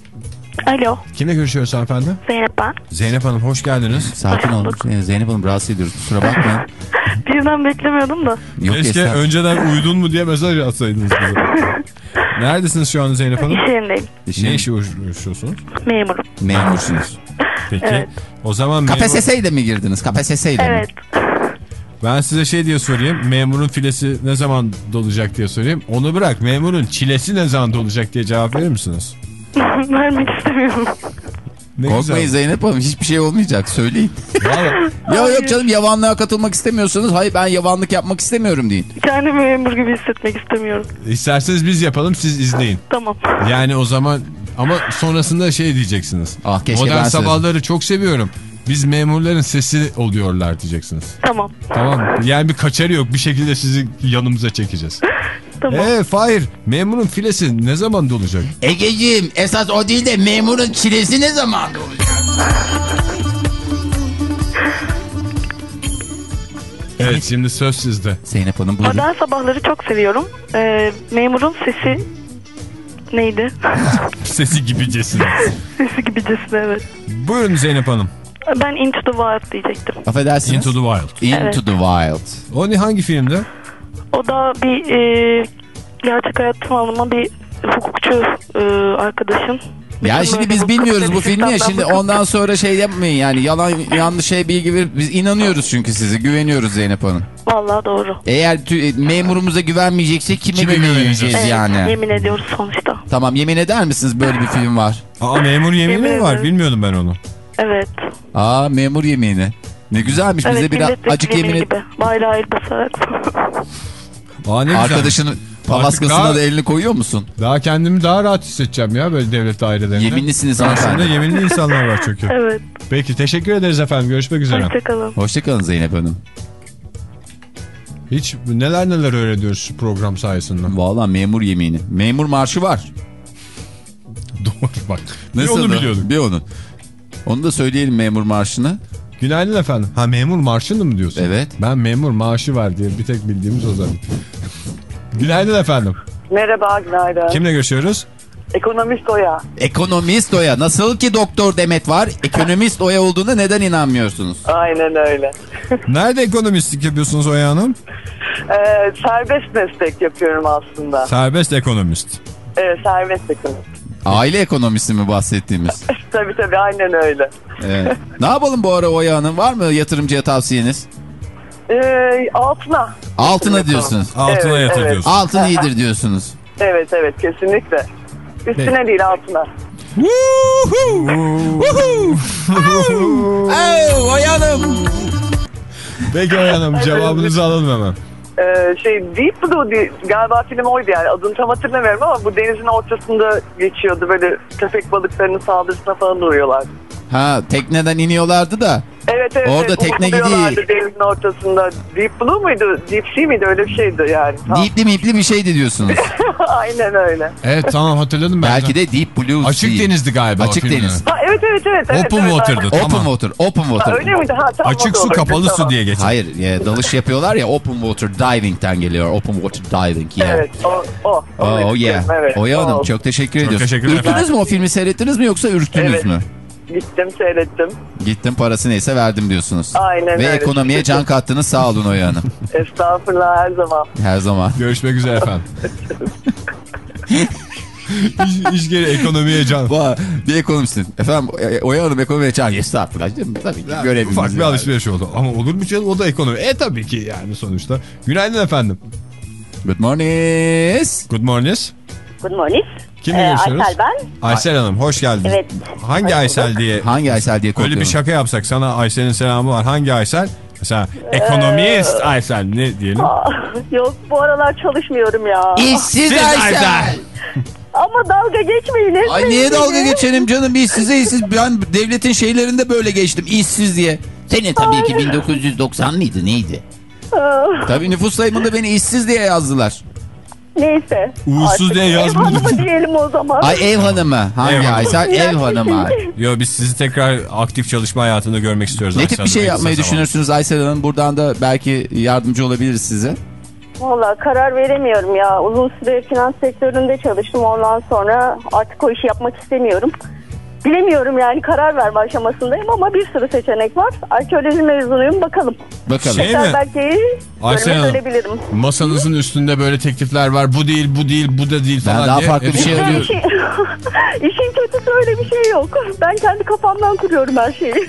Alo Kimle görüşüyoruz hanımefendi? Zeynep ben. Zeynep Hanım hoş geldiniz. Sakin olun. Ee, Zeynep Hanım rahatsız ediyoruz. Kusura bakmayın. Birden beklemiyordum da. Yok Keşke estağfurullah. önceden uyudun mu diye mesaj atsaydınız bize. Neredesiniz şu anda Zeynep Hanım? İş yerindeyim. İşin Ne işi uğraşıyorsunuz? Memurum. Memursunuz. Peki. Evet. O zaman memur- KPSS ile mi girdiniz? KPSS ile mi? Evet. ben size şey diye sorayım. Memurun filesi ne zaman dolacak diye sorayım. Onu bırak. Memurun çilesi ne zaman dolacak diye cevap verir misiniz? Vermek istemiyorum. Ne Korkmayın güzel. Zeynep Hanım hiçbir şey olmayacak söyleyin. Vallahi- ya yok canım yavanlığa katılmak istemiyorsanız hayır ben yavanlık yapmak istemiyorum deyin. Kendimi memur gibi hissetmek istemiyorum. İsterseniz biz yapalım siz izleyin. Tamam. Yani o zaman ama sonrasında şey diyeceksiniz. Ah, keşke Modern ben sabahları çok seviyorum. Biz memurların sesi oluyorlar diyeceksiniz. Tamam. Tamam? Yani bir kaçarı yok. Bir şekilde sizi yanımıza çekeceğiz. Tamam. Eee Fahir memurun filesi ne zaman dolacak? Egeciğim esas o değil de memurun çilesi ne zaman olacak? Evet şimdi söz sizde. Zeynep Hanım buyurun. Modern sabahları çok seviyorum. Ee, memurun sesi neydi? Sesi gibicesine. sesi gibicesine evet. Buyurun Zeynep Hanım. Ben Into the Wild diyecektim. Affedersiniz. Into the Wild. Into Evet. the Wild. O ne hangi filmde? O da bir e, gerçek hayattan alınma bir hukukçu e, arkadaşın. Ya Bütün şimdi biz bilmiyoruz bu filmi ya şimdi ondan sonra şey yapmayın yani yalan yanlış şey bilgi verir. Biz inanıyoruz çünkü size güveniyoruz Zeynep Hanım. Vallahi doğru. Eğer tü- memurumuza güvenmeyeceksek kime, Kime güveneceğiz yani? Yemin ediyoruz sonuçta. Tamam yemin eder misiniz böyle bir film var? Aa memur yemini Yemin mi var? Bilmiyordum ben onu. Evet. Aa memur yemini. Ne güzelmiş bize evet biraz milletvekili acık yemin et. gibi. Bayrağı el basarak. Aa ne. Arkadaşının palaskasına daha- da elini koyuyor musun? Daha kendimi daha rahat hissedeceğim ya böyle devlet dairelerinde. Yeminlisiniz hanımefendi. yeminli insanlar var çünkü. evet. Peki teşekkür ederiz efendim. Görüşmek üzere. Hoşçakalın. Hoşçakalın Zeynep Hanım. Hiç neler neler öğreniyoruz program sayesinde. Valla memur yemini. Memur marşı var. Doğru bak. Bir Nasıl onu da? biliyorduk. Bir onu. Onu da söyleyelim memur marşını. Günaydın efendim. Ha memur marşını mı diyorsun? Evet. Ben memur maaşı var diye bir tek bildiğimiz o zaman. Günaydın efendim. Merhaba günaydın. Kimle görüşüyoruz? Ekonomist Oya. Ekonomist Oya. Nasıl ki Doktor Demet var, ekonomist Oya olduğuna neden inanmıyorsunuz? Aynen öyle. Nerede ekonomistlik yapıyorsunuz Oya Hanım? Ee, serbest meslek yapıyorum aslında. Serbest ekonomist. Evet serbest ekonomist. Aile ekonomisi mi bahsettiğimiz? tabii tabii aynen öyle. Evet. ne yapalım bu ara Oya Hanım? Var mı yatırımcıya tavsiyeniz? Ee, altına. Altına diyorsunuz. Altına Evet, yatır evet. diyorsun. Altın iyidir diyorsunuz. Evet evet kesinlikle. Üstüne değil altına. Oh, Oya Hanım. Peki Oya Hanım cevabınızı alalım hemen. Ee, şey Deep Blue diye, galiba film oydu yani adını tam hatırlamıyorum ama bu denizin ortasında geçiyordu böyle köpek balıklarının saldırısına falan uğruyorlar. Ha tekneden iniyorlardı da. Evet evet. Orada evet, tekne gidiyor. Denizin ortasında. Deep Blue muydu? Deep Sea miydi? Öyle bir şeydi yani. Tam- Deepli mipli bir şeydi diyorsunuz. Aynen öyle. Evet tamam hatırladım ben. Belki de Deep Blue Açık Sea. denizdi galiba Açık o deniz. Ha, evet evet evet. evet Open evet, water'dı. aynen. Open Tamam. water, open Ha, water. öyle miydi? Ha, tamam, Açık o su kapalı olabilir, su tamam. diye geçer. Hayır, ya, dalış yapıyorlar ya open water diving'ten geliyor. Open water diving. Yeah. Evet o. o. Oh, Onu oh yeah. evet. Oya Hanım O. çok teşekkür ediyoruz. teşekkür ederim. Ürktünüz mü o filmi seyrettiniz mi yoksa ürktünüz Evet. mü? Gittim seyrettim. Gittim parası neyse verdim diyorsunuz. Aynen Ve öyle. ekonomiye can kattınız sağ olun Oya Hanım. Estağfurullah her zaman. Her zaman. Görüşmek üzere efendim. iş, iş geri ekonomiye can. Vay, bir ekonomistin. Efendim e, Oya Hanım ekonomiye can. Estağfurullah. canım, Tabii ki görevimiz. Ufak bir yani. alışveriş oldu. Ama olur mu canım o da ekonomi. E tabii ki yani sonuçta. Günaydın efendim. Good morning. Good morning. Good morning. Kimle Ee, görüşüyoruz? Aysel ben. Aysel Hanım hoş geldiniz. Evet. Hangi Aysel diye Hangi Aysel diye Öyle korkuyorum. bir şaka yapsak sana Aysel'in selamı var. Hangi Aysel? Mesela Ee, ekonomist Aysel ne diyelim? Yok bu aralar çalışmıyorum ya. İşsiz Siz Aysel. Aysel. Ama dalga geçmeyin. Ay niye dalga geçelim canım işsize işsiz. Ben devletin şeylerinde böyle geçtim işsiz diye. Senin tabii ki 1990 mıydı neydi? Ah, Tabii nüfus sayımında beni işsiz diye yazdılar. Neyse. Uğursuz Artık diye ev yazmadım. hanımı diyelim o zaman. Ay ev hanımı. Hangi Ev. Aysel? Ev hanımı. Yo biz sizi tekrar aktif çalışma hayatında görmek istiyoruz. Ne tip bir şey yapmayı düşünürsünüz Aysel Hanım? Buradan da belki yardımcı olabiliriz size. Valla karar veremiyorum ya. Uzun süre finans sektöründe çalıştım. Ondan sonra artık o işi yapmak istemiyorum. Bilemiyorum yani karar verme aşamasındayım ama bir sürü seçenek var. Arkeoloji mezunuyum bakalım. Bakalım. Şey mi? Tekrar belki Aysel Hanım. Masanızın üstünde böyle teklifler var. Bu değil, bu değil, bu da değil Ben falan daha diye. farklı bir şey Hep- arıyorum. İşin, işin kötüsü öyle bir şey yok. Ben kendi kafamdan kuruyorum her şeyi.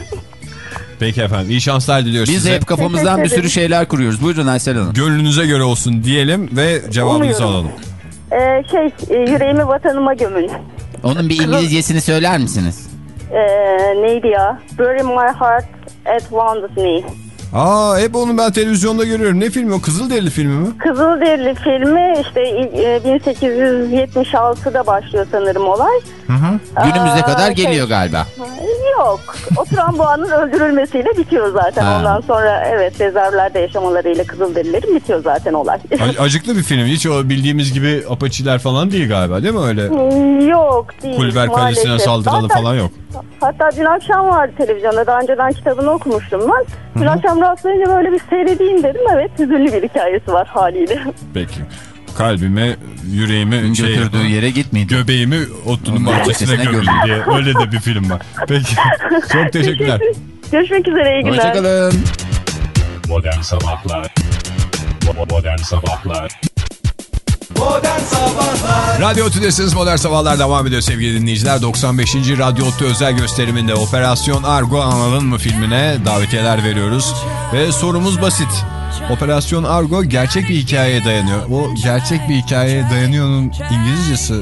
Peki efendim. İyi şanslar diliyoruz Biz size. de hep kafamızdan bir sürü şeyler kuruyoruz. Buyurun Aysel Hanım. Gönlünüze göre olsun diyelim ve cevabınızı Umuyorum. alalım. Ee, şey e, yüreğimi vatanıma gömün. Onun bir İngilizcesini söyler misiniz? Ee, neydi ya? Bury my heart at one's knee. Aa hep onu ben televizyonda görüyorum. Ne filmi o? Kızılderili filmi mi? Kızılderili filmi işte e, 1876'da başlıyor sanırım olay. Günümüze Aa, kadar şey. geliyor galiba. Yok. Oturan boğanın öldürülmesiyle bitiyor zaten. Ha. Ondan sonra evet mezarlarda yaşamalarıyla Kızılderililerin bitiyor zaten olay. Acıklı bir film. Hiç o bildiğimiz gibi apaçiler falan değil galiba değil mi öyle? yok değil. Kulver Kalesi'ne maalesef. Hatta- falan yok. Hatta dün akşam vardı televizyonda. Daha önceden kitabını okumuştum ben. Dün akşam rastlayınca böyle bir seyredeyim dedim. Evet hüzünlü bir hikayesi var haliyle. Peki. Kalbime, yüreğimi, şey, Götürdüğü yere gitmeyin. göbeğimi otunun bahçesine gömdüm. diye. Öyle de bir film var. Peki. Çok teşekkürler. Görüşmek üzere iyi günler. Hoşçakalın. Modern Sabahlar Bo- Modern Sabahlar Radyo Tülesi'niz Modern Sabahlar devam ediyor sevgili dinleyiciler. 95. Radyo Otlu özel gösteriminde Operasyon Argo Anladın mı filmine davetiyeler veriyoruz. Ve sorumuz basit. Operasyon Argo gerçek bir hikayeye dayanıyor. O gerçek bir hikayeye dayanıyor'nun İngilizcesi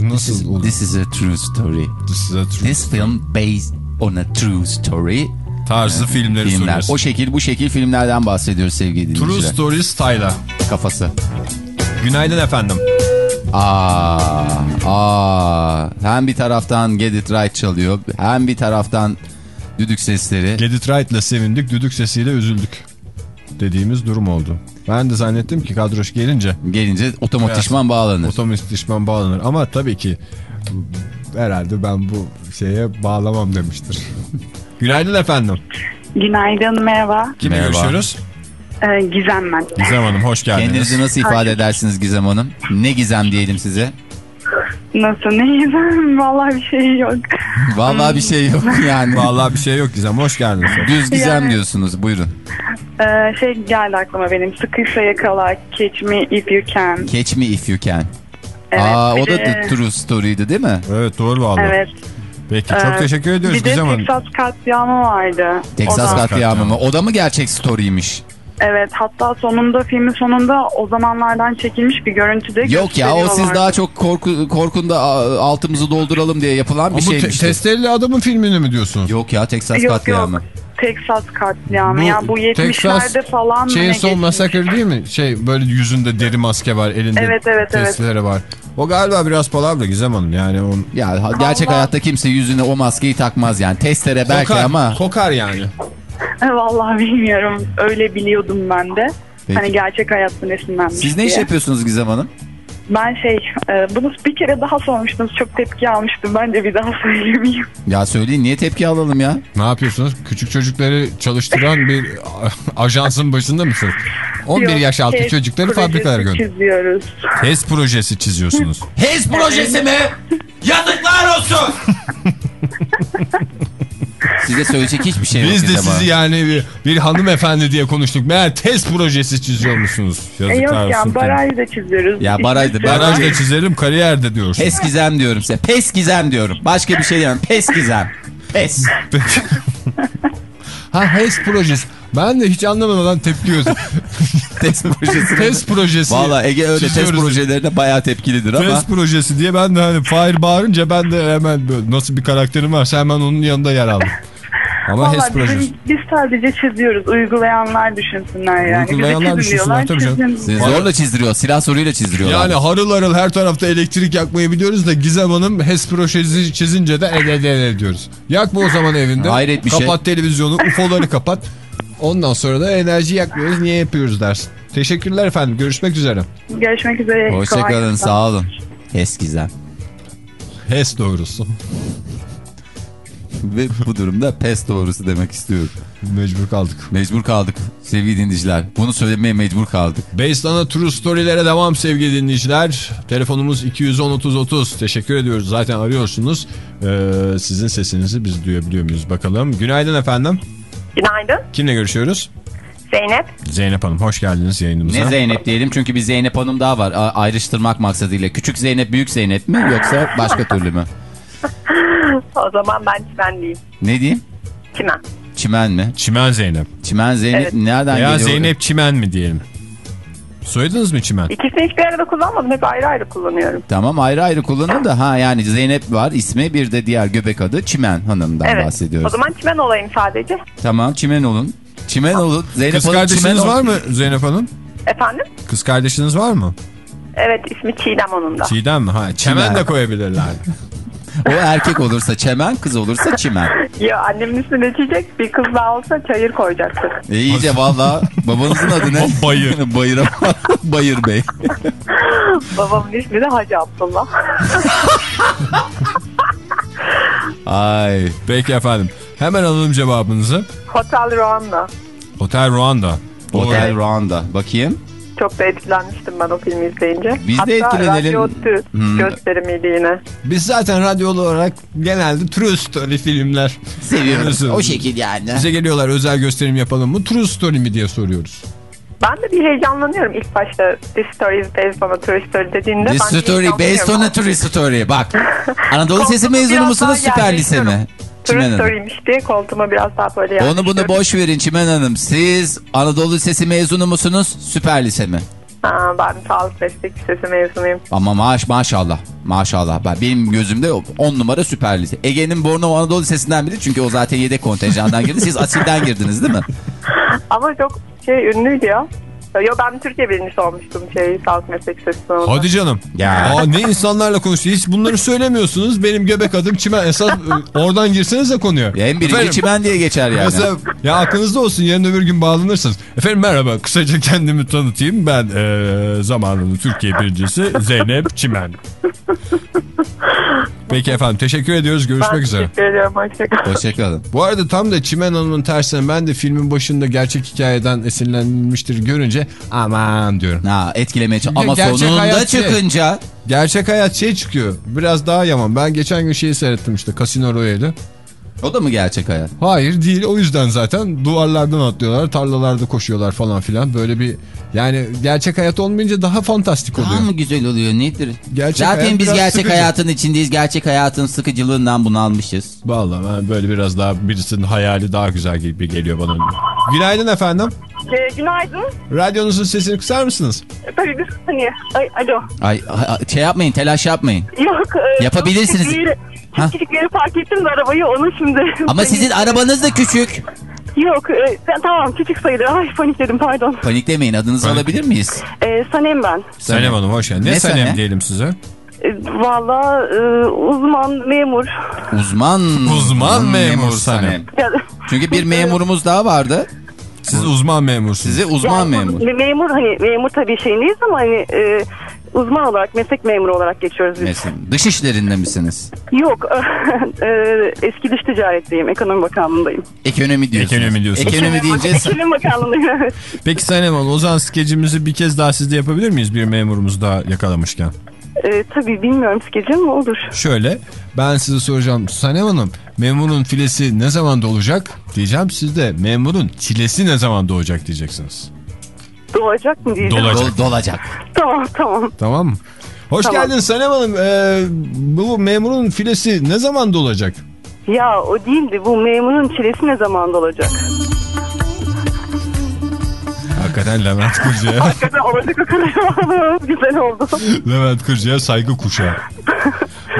nasıl olur? This is a true story. This is a true This film based on a true story. tarzı filmleri Filmler. soruyoruz. O şekil bu şekil filmlerden bahsediyoruz sevgili True dinleyiciler. Story Style'a. Kafası. Günaydın efendim. Aa, aa. Hem bir taraftan Get It Right çalıyor. Hem bir taraftan düdük sesleri. Get It Right'la sevindik, düdük sesiyle üzüldük dediğimiz durum oldu. Ben de zannettim ki kadroş gelince Gelince otomatikman bağlanır. otomatikman bağlanır. Ama tabii ki herhalde ben bu şeye bağlamam demiştir. Günaydın efendim. Günaydın, merhaba. Kimle Merhaba. görüşüyoruz? Ee, Gizem ben. Gizem Hanım hoş geldiniz. Kendinizi nasıl ifade edersiniz Gizem Hanım? Ne Gizem diyelim size? Nasıl, ne Gizem? Vallahi bir şey yok. Vallahi bir şey yok yani. Vallahi bir şey yok Gizem hoş geldiniz. Düz Gizem Yani- diyorsunuz buyurun. Ee, şey geldi aklıma benim. Sıkıysa yakala, catch me if you can. Catch me if you can. Evet, Aa bir o da de- True Story'di değil mi? Evet doğru vallahi. Evet. Peki çok Ee, teşekkür ediyoruz Bir de Gizem Hanım. Texas katliamı vardı. Texas katliamı mı? O da mı gerçek story'ymiş? Evet, hatta sonunda, filmin sonunda o zamanlardan çekilmiş bir görüntüde Yok ya o siz daha çok korku, korkunda altımızı dolduralım diye yapılan bir Ama bu te- şeymiş. testereli adamın filmini mi diyorsunuz? Yok ya Texas Yok, katliamı. yok. Texas katliamı. Bu ya bu 70'lerde falan mı ne Chainsaw? Massacre değil mi? Şey böyle yüzünde deri maske var elinde Evet, evet, evet. testeleri var. O galiba biraz palavra Gizem Hanım yani on... Ya gerçek Allah. hayatta kimse yüzüne o maskeyi takmaz yani. Testere belki kokar, ama. kokar yani. Vallahi bilmiyorum. Öyle biliyordum ben de. Peki. Hani gerçek hayattan esinlenmiş Siz ne iş diye. yapıyorsunuz Gizem Hanım? Ben şey, e, bunu bir kere daha sormuştunuz. Çok tepki almıştım. Bence bir daha söylemeyeyim. Ya söyleyin niye tepki alalım ya? Ne yapıyorsunuz? Küçük çocukları çalıştıran bir ajansın başında mısınız? 11 Yok, yaş altı çocukları fabrikalara gönder. çiziyoruz. Test projesi çiziyorsunuz. HES projesi mi? Yazıklar olsun! Size söyleyecek hiçbir şey yok Biz de sizi yani bir, bir hanımefendi diye konuştuk. Meğer test projesi çiziyormuşsunuz. E Yazıklar yok ya baraj da çiziyoruz. Ya baraj da- Baraj da çizerim kariyerde diyorsun. Pes Gizem diyorum size. Pes Gizem diyorum. Başka bir şey diyemem. Pes Gizem. Pes. Ha HES projesi. Ben de hiç anlamadan tepki gözüm. test projesi. test projesi. Valla Ege öyle test çiziyoruz. projelerine bayağı tepkilidir ama. Test projesi diye ben de hani Fahir bağırınca ben de hemen böyle nasıl bir karakterim varsa hemen onun yanında yer aldım. Ama Vallahi HES projesi. bizim- biz sadece çiziyoruz. Uygulayanlar düşünsünler yani. Uygulayanlar düşünsünler, tabii canım. zorla çizdiriyor. Silah soruyla çizdiriyorlar. Yani harıl harıl her tarafta elektrik yakmayı biliyoruz da Gizem Hanım HES projesi çizince de el el el ediyoruz. Yakma o zaman evinde. Hayret bir şey. kapat televizyonu, UFO'ları kapat. Ondan sonra da enerji yakmıyoruz. Niye yapıyoruz dersin. Teşekkürler efendim. Görüşmek üzere. Görüşmek üzere. Hoşçakalın sağ olun. Pes Gizem. HES doğrusu. Ve bu durumda pes doğrusu demek istiyorum. Mecbur kaldık. Mecbur kaldık sevgili dinleyiciler. Bunu söylemeye mecbur kaldık. Baseline True Story'lere devam sevgili dinleyiciler. Telefonumuz 210-30-30. Teşekkür ediyoruz. Zaten arıyorsunuz. Ee, sizin sesinizi biz duyabiliyor muyuz bakalım. Günaydın efendim. Günaydın. Kimle görüşüyoruz? Zeynep. Zeynep Hanım hoş geldiniz yayınımıza. Ne Zeynep diyelim çünkü bir Zeynep Hanım daha var. A- ayrıştırmak maksadıyla. Küçük Zeynep, büyük Zeynep mi yoksa başka türlü mü? O zaman ben çimen diyeyim. Ne diyeyim? Çimen. Çimen mi? Çimen Zeynep. Çimen Zeynep Evet. nereden Veya geliyor? Zeynep Çimen mi diyelim? Soyadınız mı Çimen? İkisini hiçbir arada kullanmadım. Hep ayrı ayrı kullanıyorum. Tamam ayrı ayrı kullanın da ha yani Zeynep var ismi bir de diğer göbek adı Çimen Hanım'dan evet. bahsediyoruz. O zaman çimen olayım sadece. Tamam Çimen olun. Çimen olun. Zeynep Kız kardeşiniz Çimen var mı Zeynep Hanım? Efendim? Kız kardeşiniz var mı? Evet ismi Çiğdem onun da. Çiğdem mi? Ha, Çemen de koyabilirler. O erkek olursa Çemen, kız olursa Çimen. ya annemin ismini çiçek bir kız daha olsa çayır koyacaktık. E iyice valla babanızın adı ne? Bayır. Bayır. Bayır Bey. Babamın ismi de Hacı Abdullah. Ay. Peki efendim. Hemen alalım cevabınızı. Hotel Rwanda. Otel Ruanda. Hotel Evet. Rwanda. Bakayım. Çok da etkilenmiştim ben o filmi izleyince. Biz de Hatta etkilenelim. Radyo Tü Hmm. gösterimiydi yine. Biz zaten radyolu olarak genelde True Story filmler Seviyoruz. O şekil yani. Bize geliyorlar özel gösterim yapalım mı? True Story mi diye soruyoruz. Ben de bir heyecanlanıyorum ilk başta This Story is based on a true story dediğinde. This ben story based on a true story. Bak. Anadolu Sesi mezunu musunuz? Süper lise mi? Çimen Hanım. diye koltuğuma biraz daha böyle Onu bunu boş verin Çimen Hanım. Siz Anadolu Sesi mezunu musunuz? Süper lise mi? Ha, ben sağlık meslek lisesi mezunuyum. Ama maaş maşallah. Maşallah. Ben, benim gözümde 10 numara süper lise. Ege'nin Bornova Anadolu Lisesi'nden biri. Çünkü o zaten yedek kontenjandan girdi. Siz asilden girdiniz değil mi? Ama çok şey ünlüydü ya. Yo ben Türkiye birincisi olmuştum şey sağlık meslek lisesi sınavında. Hadi canım. Ya. Aa, ne insanlarla konuşuyor. Hiç bunları söylemiyorsunuz. Benim göbek adım Çimen. Esas e, oradan girsenize konuya. Ya en birinci Efendim, Çimen diye geçer yani. Mesela ya aklınızda olsun yarın öbür gün bağlanırsınız. Efendim merhaba kısaca kendimi tanıtayım. Ben e, zamanının Türkiye birincisi Zeynep Çimen. Peki efendim teşekkür ediyoruz. Görüşmek ben üzere. teşekkür ediyorum. Hoşçakalın. Hoşçakalın. Bu arada tam da Çimen Hanım'ın tersine ben de filmin başında gerçek hikayeden esinlenilmiştir görünce aman diyorum. Ha, etkilemeye Ama gerçek sonunda şey. çıkınca Gerçek hayat şey çıkıyor. Biraz daha yaman. Ben geçen gün şeyi seyrettim işte Casino Royale'i. o da mı gerçek hayat? Hayır değil o yüzden zaten duvarlardan atlıyorlar tarlalarda koşuyorlar falan filan böyle bir yani gerçek hayat olmayınca daha fantastik oluyor. Daha mı güzel oluyor nedir? Gerçek Zaten biz gerçek sıkıcı. hayatın içindeyiz. Gerçek hayatın sıkıcılığından bunalmışız. Vallahi ben böyle biraz daha birisinin hayali daha güzel gibi geliyor bana. Günaydın efendim. Ee, günaydın. Radyonuzun sesini kısar mısınız? Tabii bir saniye. Ay, alo. Ay şey yapmayın telaş yapmayın. Yok. E, Yapabilirsiniz. çok küçük Ha? Küçükleri fark ettim de arabayı onu şimdi. Ama sizin arabanız da küçük. Yok. E, tamam küçük sayılır. Ay panikledim pardon. Paniklemeyin adınızı Panik- alabilir miyiz? E, Sanem ben. Sanem Hanım hoş geldin. Ne, Ne Sanem diyelim size? E, Valla e, uzman memur. Uzman. Uzman memur Sanem. Çünkü bir memurumuz daha vardı. Siz uzman memursunuz. Sizi uzman yani memur. me- Memur hani memur tabii şeyindeyiz ama hani e, uzman olarak meslek memuru olarak geçiyoruz biz. Mesela dış işlerinde misiniz? Yok. e, eski dış ticaretliyim. Ekonomi Bakanlığındayım. Ekonomi diyorsunuz. Ekonomi diyorsunuz. Ekonomi deyince Ekonomi Bakanlığındayım evet. Peki Sanem Hanım o zaman skecimizi bir kez daha sizde yapabilir miyiz bir memurumuz daha yakalamışken? E, tabii bilmiyorum skecim mi olur. Şöyle ben size soracağım Sanem Hanım memurun filesi ne zaman doğacak diyeceğim siz de memurun çilesi ne zaman doğacak diyeceksiniz. Doğacak mı diyeceğim. Dolacak. Dol- dolacak. Tamam tamam. Tamam mı? Hoş Tamam. geldin Sanem Hanım. Ee, bu memurun filesi ne zaman dolacak? Ya o değildi bu memurun çilesi ne zaman dolacak? Hakikaten Levent Kırca'ya Hakikaten olacak o kadar güzel oldu. Levent Kırca'ya saygı kuşağı.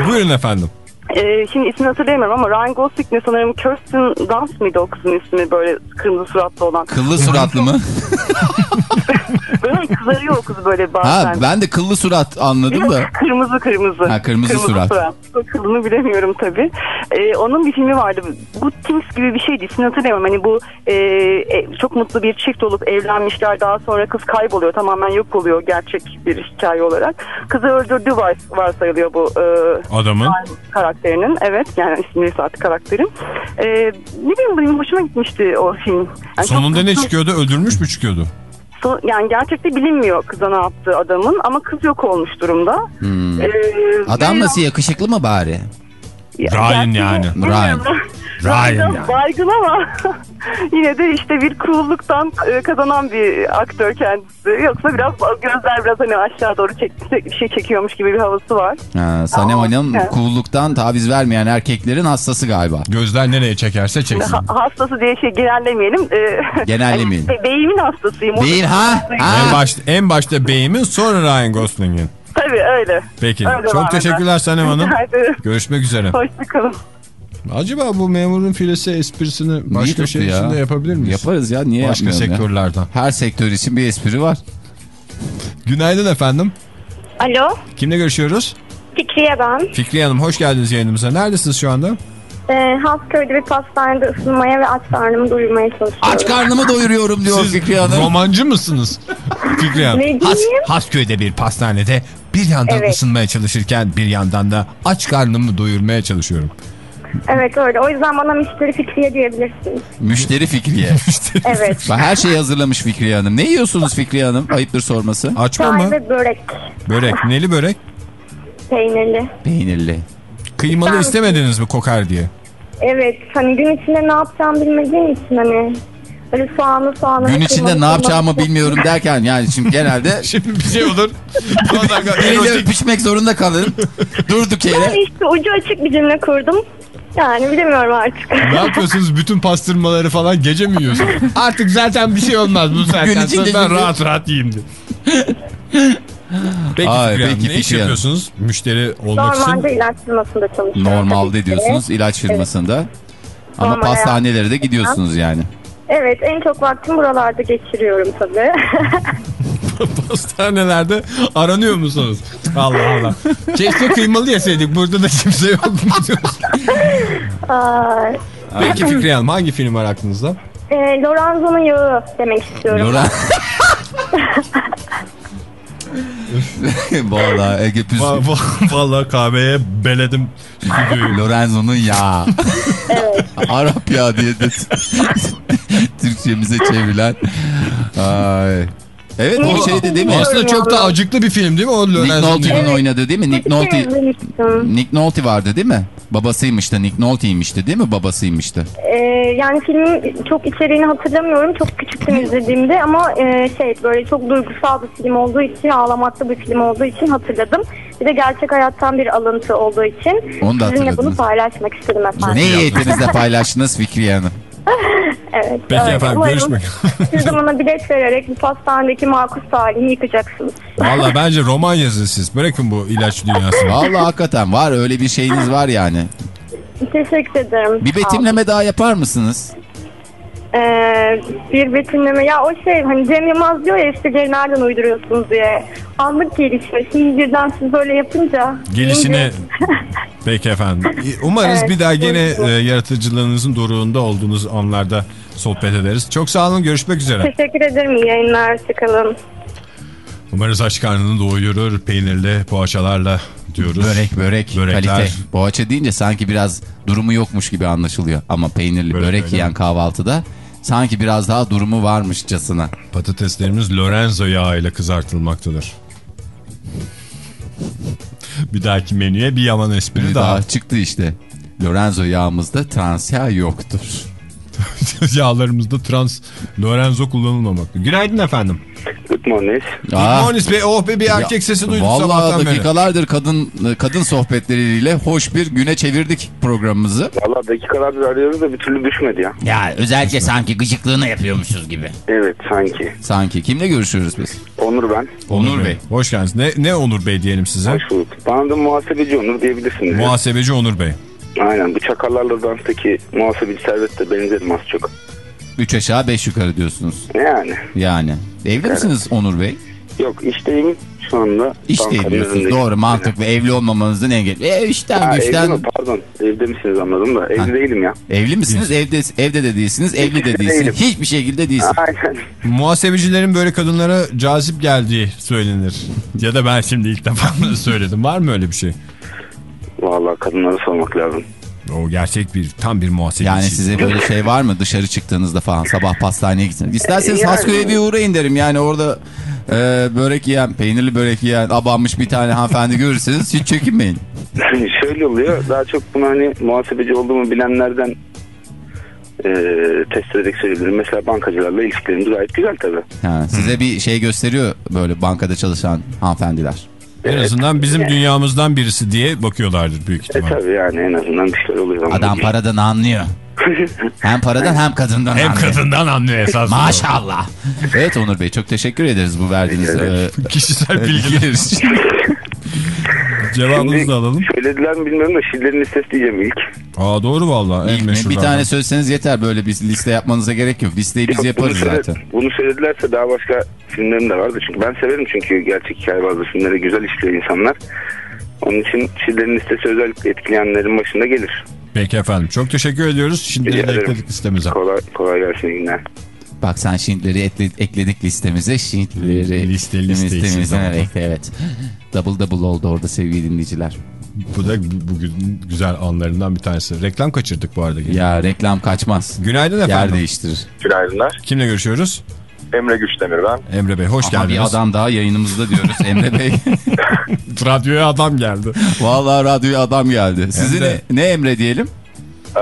Buyurun efendim. Ee, şimdi ismini hatırlayamıyorum ama Ryan Gosling ne sanırım Kirsten Dunst mıydı o kızın ismi böyle kırmızı suratlı olan. Kıllı suratlı mı? Böyle kızarıyor o kız böyle bazen. Ha ben de kıllı surat anladım da. Kırmızı kırmızı. Ha, kırmızı surat. O kılını bilemiyorum tabii. Ee, onun bir filmi vardı. Bu Things gibi bir şeydi. İsmini hatırlamıyorum. Hani bu e, e, çok mutlu bir çift olup evlenmişler. Daha sonra kız kayboluyor. Tamamen yok oluyor gerçek bir hikaye olarak. Kızı öldürdüğü var, varsayılıyor bu e, Adamın. karakterinin. Evet yani ismi Rifat karakterin. Ee, ne bileyim benim hoşuma gitmişti o film. Yani Sonunda çok ne çıkıyordu? Öldürmüş mü çıkıyordu? So- yani gerçekte bilinmiyor kıza ne yaptığı adamın ama kız yok olmuş durumda. Hmm. Ee, Adam ve- nasıl yakışıklı mı bari? Ya- Ryan yani. Ryan. Ryan Ryan yani. baygın ama yine de işte bir coolluktan e, kazanan bir aktör kendisi. Yoksa biraz gözler biraz hani aşağı doğru çek, bir şey çekiyormuş gibi bir havası var. Ha, Sanem Ama- Hanım Evet. kulluktan taviz vermeyen erkeklerin hastası galiba. Gözler nereye çekerse çeksin. Ha- hastası diye şey genellemeyelim. Ee, Genellemeyelim. be- beyimin hastasıyım. Beyin ha? ha. En başta, en başta Bey'im'in sonra Ryan Gosling'in. Tabii öyle. Peki. Öyle Çok teşekkürler. Sanem Hanım. Görüşmek üzere. Hoşçakalın. Acaba bu memurun filesi esprisini başka şey ya? içinde yapabilir miyiz? Yaparız ya niye Başka yapmayalım ya? sektörlerden. Her sektör için bir espri var. Günaydın efendim. Alo, Kimle görüşüyoruz? Fikriye ben. Fikriye Hanım hoş geldiniz yayınımıza. Neredesiniz şu anda? Ee, Hasköy'de bir pastanede ısınmaya ve aç karnımı doyurmaya çalışıyorum. Aç karnımı doyuruyorum diyor Siz Fikriye Hanım. romancı mısınız? Fikriye Hanım. Ne Has? Hasköy'de bir pastanede bir yandan Evet. ısınmaya çalışırken bir yandan da aç karnımı doyurmaya çalışıyorum. Evet öyle. O yüzden bana müşteri Fikriye diyebilirsiniz. Müşteri Fikriye. Evet. Bak, Her şeyi hazırlamış Fikriye Hanım. Ne yiyorsunuz Fikriye Hanım? Ayıptır sorması. Açma Çay mı? ve börek. Börek. Neli börek? Peynirli. Peynirli. Kıymalı istemediniz mi kokar diye? Evet. Hani gün içinde ne yapacağımı bilmediğim için hani böyle soğanlı soğanlı. Gün içinde ne yapacağımı bilmiyorum derken yani şimdi genelde Şimdi bir şey olur. biriyle öpüşmek zorunda kalın. Durduk Yani yere. işte ucu açık bir cümle kurdum. Yani bilemiyorum artık. ne yapıyorsunuz? Bütün pastırmaları falan gece mi yiyorsunuz? Artık zaten bir şey olmaz bu Gün saatten sonra içinde ben rahat rahat yiyeyim diye. Peki Ay, Fikriye Hanım, peki ne iş Hanım. yapıyorsunuz? Müşteri olmak için. Normalde ilaç firmasında çalışıyorum. Normalde diyorsunuz ilaç firmasında. Ama Normal pastanelere de gidiyorsunuz yani. Evet en çok vaktimi buralarda geçiriyorum tabii. Pastanelerde aranıyor musunuz? Allah Allah. Keşke kıymalı yeseydik. Burada da kimse yok mu. Peki Fikriye Hanım hangi film var aklınızda? E, Lorenzo'nun yağı demek istiyorum. Loren... Valla Ege Püskü. Va- va- Vallahi kahveye beledim stüdyoyu. Lorenzo'nun ya. Arap ya diye de Türkçemize çevrilen. Ay. Evet o şeydi değil mi? Aslında çok da acıklı bir film değil mi o Nick Lorenzo'nun? Nolte'nin oynadığı değil mi? Nick Nolte, izlemiştim. Nick Nolte vardı değil mi? Babasıymıştı. Nick Nolte'ymişti değil mi? Babasıymıştı. Ee, yani filmin çok içeriğini hatırlamıyorum. Çok küçüktüm izlediğimde ama e, şey böyle çok duygusal bir film olduğu için, ağlamaklı bir film olduğu için hatırladım. Bir de gerçek hayattan bir alıntı olduğu için Onu da sizinle bunu paylaşmak istedim efendim. Ne niyetinizle paylaştınız Fikriye Hanım? Evet. Peki öyle. efendim Umarım görüşmek Siz de bana bilet vererek bu pastanedeki makus talihini yıkacaksınız. Valla bence roman yazın siz. Bırakın bu ilaç dünyasını. Vallahi hakikaten var öyle bir şeyiniz var yani. Teşekkür ederim. Bir betimleme daha yapar mısınız? Ee, bir betimleme. Ya o şey hani Cem Yılmaz diyor ya esprileri nereden uyduruyorsunuz diye. Anlık gelişme. Şimdi birden siz böyle yapınca. Gelişine... Peki efendim. Umarız Evet, bir daha gene e, yaratıcılığınızın doruğunda olduğunuz anlarda sohbet ederiz. Çok sağ olun. Görüşmek üzere. Teşekkür ederim. İyi yayınlar. Hoşçakalın. Umarız aç karnını doyurur peynirli poğaçalarla diyoruz. Börek börek Börekler. kalite. Poğaça deyince sanki biraz durumu yokmuş gibi anlaşılıyor. Ama peynirli Börek börek, yiyen kahvaltıda sanki biraz daha durumu varmışçasına. Patateslerimiz Lorenzo yağı ile kızartılmaktadır. bir dahaki menüye bir yaman espri Bir daha. daha çıktı işte. Lorenzo yağımızda trans yağ yoktur. Yağlarımızda trans Lorenzo kullanılmamakta. Günaydın efendim. Good morning. Aa, Monis Bey oh be bir erkek sesi duyduk Vallahi sabahtan beri. dakikalardır kadın kadın sohbetleriyle hoş bir güne çevirdik programımızı. Valla dakikalardır arıyoruz da bir türlü düşmedi ya. Ya özellikle sanki gıcıklığını yapıyormuşuz gibi. Evet sanki. Sanki. Kimle görüşüyoruz biz? Onur ben. Onur Bey. Hoş geldiniz. Ne, ne Onur Bey diyelim size? Hoş bulduk. Bana da muhasebeci Onur diyebilirsiniz. Muhasebeci Onur Bey. Aynen. Bu Çakallarla Dans'taki muhasebeci Servet'te benzerim az çok. Üç aşağı beş yukarı diyorsunuz. Yani. Yani. Evli misiniz Onur Bey? Yok işteyim şu anda. İşte Bankanın diyorsunuz. Doğru mantıklı. Evli olmamanızın engel. E işten Ha, güçten. mi? Pardon. Evde misiniz anladım da. Evde Ha. değilim ya. Evli misiniz? Evde, evde de değilsiniz. Evli de değilsiniz. Değilim. Hiçbir şekilde değilsiniz. Aynen. Muhasebecilerin böyle kadınlara cazip geldiği söylenir. ya da ben şimdi ilk defa mı söyledim. Var mı öyle bir şey? Vallahi kadınlara sormak lazım. O gerçek bir tam bir muhasebeci. Yani size böyle şey var mı dışarı çıktığınızda falan sabah pastaneye gitsiniz. İsterseniz Yani- Hasköy'e bir uğrayın derim. Yani orada e, börek yiyen, peynirli börek yiyen, abanmış bir tane hanımefendi görürseniz hiç çekinmeyin. Şöyle oluyor. Daha çok bunu hani muhasebeci olduğumu bilenlerden e, test ederek söyleyebilirim. Mesela bankacılarla ilişkilerimiz gayet güzel tabii. Ha, size bir şey gösteriyor böyle bankada çalışan hanımefendiler. En azından bizim dünyamızdan birisi diye bakıyorlardır büyük E ihtimal. tabii yani en azından bir şeyler oluyor. Adam paradan anlıyor. Hem paradan hem kadından Hem anlıyor. kadından anlıyor esas. Maşallah. Evet Onur Bey çok teşekkür ederiz bu verdiğiniz e, Kişisel bilgiler için. Cevabınızı da alalım. Söylediler mi bilmiyorum da Şirinlerin listesi diyeceğim ilk. Aa doğru valla. En İlk meşhur bir tane söyleseniz yeter böyle bir liste yapmanıza gerek yok. Listeyi biz Yok, yaparız bunu zaten. Bunu söyledilerse daha başka filmlerim de vardı. Çünkü ben severim çünkü gerçek hikaye bazlı filmlere güzel işliyor insanlar. Onun için Şirinlerin listesi özellikle etkileyenlerin başında gelir. Peki efendim. Çok teşekkür ediyoruz. Şimdi de ekledik listemize. Kolay, kolay gelsin iyi günler. Bak sen Şintleri ekle- ekledik listemize. Şintleri Liste, liste zaman. ekle evet. Double double oldu orada sevgili dinleyiciler. Bu da bu- bugün güzel anlarından bir tanesi. Reklam kaçırdık bu arada. Ya reklam kaçmaz. Günaydın Yer efendim. değiştirir. Günaydınlar. Kimle görüşüyoruz? Emre Güçdemir ben. Emre Bey hoş bir geldiniz. adam daha yayınımızda diyoruz Emre Bey. Radyoya adam geldi. Vallahi radyoya adam geldi. Sizi ne, ne Emre diyelim? Ee,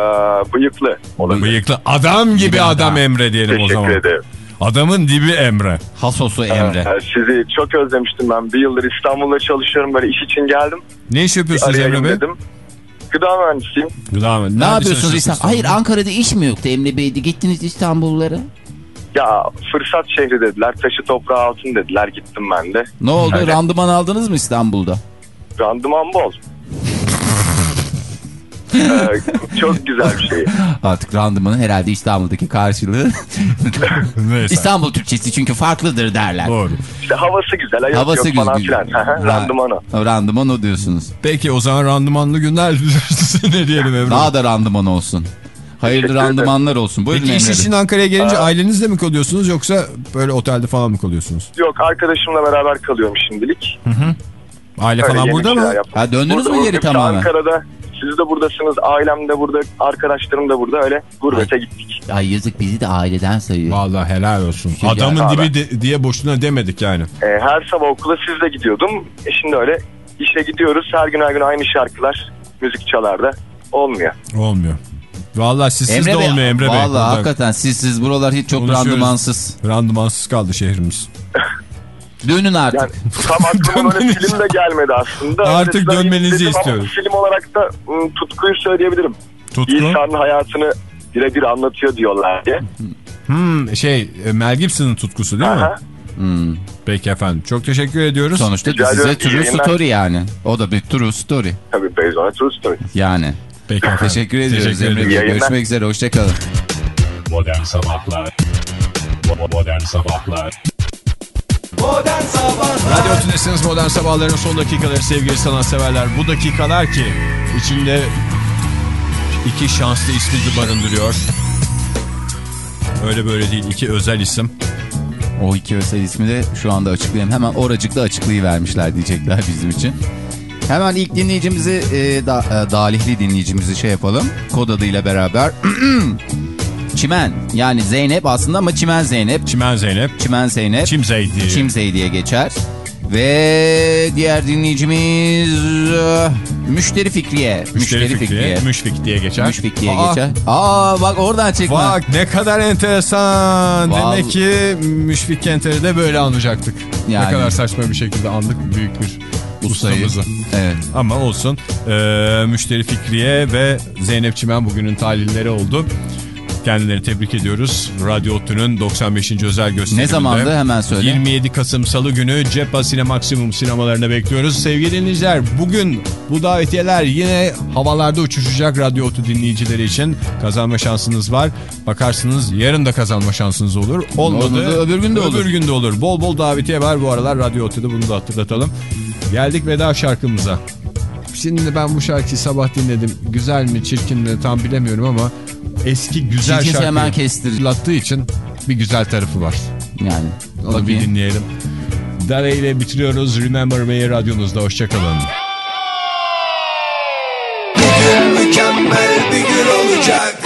bıyıklı. olabilir. Bıyıklı adam gibi Gibi adam adam. Emre diyelim o Teşekkür zaman. ederim. Adamın dibi Emre. Hasosu Emre. Ee, sizi çok özlemiştim ben. Bir yıldır İstanbul'da çalışıyorum. Böyle iş için geldim. Ne iş yapıyorsunuz Emre Bey? dedim. Gıda mühendisiyim. Gıda mı? Ne Nerede yapıyorsunuz İstanbul? Hayır Ankara'da iş mi yoktu Emre Bey'di? Gittiniz İstanbullara. Ya fırsat şehri dediler. Taşı toprağı altın dediler. Gittim ben de. Ne oldu? Öyle. Randıman aldınız mı İstanbul'da? Randıman bol. Çok güzel bir şey. Artık randımanın herhalde İstanbul'daki karşılığı. İstanbul Türkçesi çünkü farklıdır derler. Doğru. İşte havası güzel. Ayıp Havası yok falan güzel. filan. Hı hı, Randıman o. Randıman o diyorsunuz. Peki o zaman randımanlı günler ne diyelim Emre? Daha da randıman olsun. Hayırlı randımanlar olsun. Buyurun Peki iş için Ankara'ya gelince ailenizle mi kalıyorsunuz yoksa böyle otelde falan mı kalıyorsunuz? Yok arkadaşımla beraber kalıyorum şimdilik. Aile Öyle falan burada mı? yaptım. Ha döndünüz Burada mü geri tamamen? Ankara'da siz de buradasınız, ailem de burada, arkadaşlarım da burada öyle gurbete gittik. Ay yazık bizi de aileden sayıyor. Vallahi helal olsun. Şey Adamın ya. dibi de- diye boşuna demedik yani. Ee, her sabah okula sizle gidiyordum. E şimdi öyle işe gidiyoruz. Her gün her gün aynı şarkılar müzik çalar da olmuyor. Olmuyor. Vallahi sizsiz de Bey, olmuyor Emre Bey. Vallahi hakikaten sizsiz buralar hiç çok randımansız. Randımansız kaldı şehrimiz. Dönün artık. Yani tam aklıma böyle film de gelmedi aslında. Artık size dönmenizi izledim ama istiyoruz. Film olarak da ım, tutkuyu söyleyebilirim. Tutku. İnsanın hayatını birebir anlatıyor diyorlar diye. Hmm, şey e, Mel Gibson'ın tutkusu değil mi? Aha. Hmm. Peki efendim. Çok teşekkür ediyoruz. Sonuçta Rica size ediyorum, true yayınlar. story yani. O da bir true story. Tabii based on a true story. Yani. Peki efendim. Teşekkür ediyoruz Teşekkür Emre. Bey. Görüşmek üzere. Hoşçakalın. Modern Sabahlar Bo- Modern Sabahlar Radyo Tülesi'niz Modern Sabahların son dakikaları sevgili sanatseverler. Bu dakikalar ki içinde iki şanslı ismi de barındırıyor. Öyle böyle değil iki özel isim. O iki özel ismi de şu anda açıklayayım. Hemen oracıkta açıklayıvermişler diyecekler bizim için. Hemen ilk dinleyicimizi, e, da, e, dalihli dinleyicimizi şey yapalım. Kod adıyla beraber. Çimen. Yani Zeynep aslında ama Çimen Zeynep. Çimen Zeynep. Çimen Zeynep. Çimzey diye. Çimzey diye geçer. Ve diğer dinleyicimiz e, Müşteri Fikriye. Müşteri Fikriye. Müşfik diye geçer. Müşfik diye Aa, geçer. Aa bak oradan çekme. Bak ne kadar enteresan. Vallahi- Demek ki Müşfik Kenter'i de böyle anacaktık. Yani. Ne kadar saçma bir şekilde andık büyük bir Ustayı. ustamızı. Evet. Ama olsun. Ee, Müşteri Fikriye ve Zeynep Çimen bugünün talihleri oldu. Kendilerini tebrik ediyoruz. Radyo Ottu'nun 95. özel gösteriminde. Ne zamandı? Hemen söyle. 27 Kasım Salı günü Cepha Sine Maksimum sinemalarına bekliyoruz. Sevgili dinleyiciler bugün bu davetiyeler yine havalarda uçuşacak Radyo Otu dinleyicileri için kazanma şansınız var. Bakarsınız yarın da kazanma şansınız olur. Olmadı. Olmadı, öbür gün de olur. Öbür gün de olur. Bol bol davetiye var bu aralar Radyo Otu'da bunu da hatırlatalım. Geldik veda şarkımıza. Şimdi ben bu şarkıyı sabah dinledim. Güzel mi çirkin mi tam bilemiyorum ama eski güzel Çirkinse şarkıyı hemen kestir. hatırlattığı için bir güzel tarafı var. Yani. Onu bir dinleyelim. Dare ile bitiriyoruz. Remember Me'yi radyonuzda. Hoşçakalın. Mükemmel bir gün olacak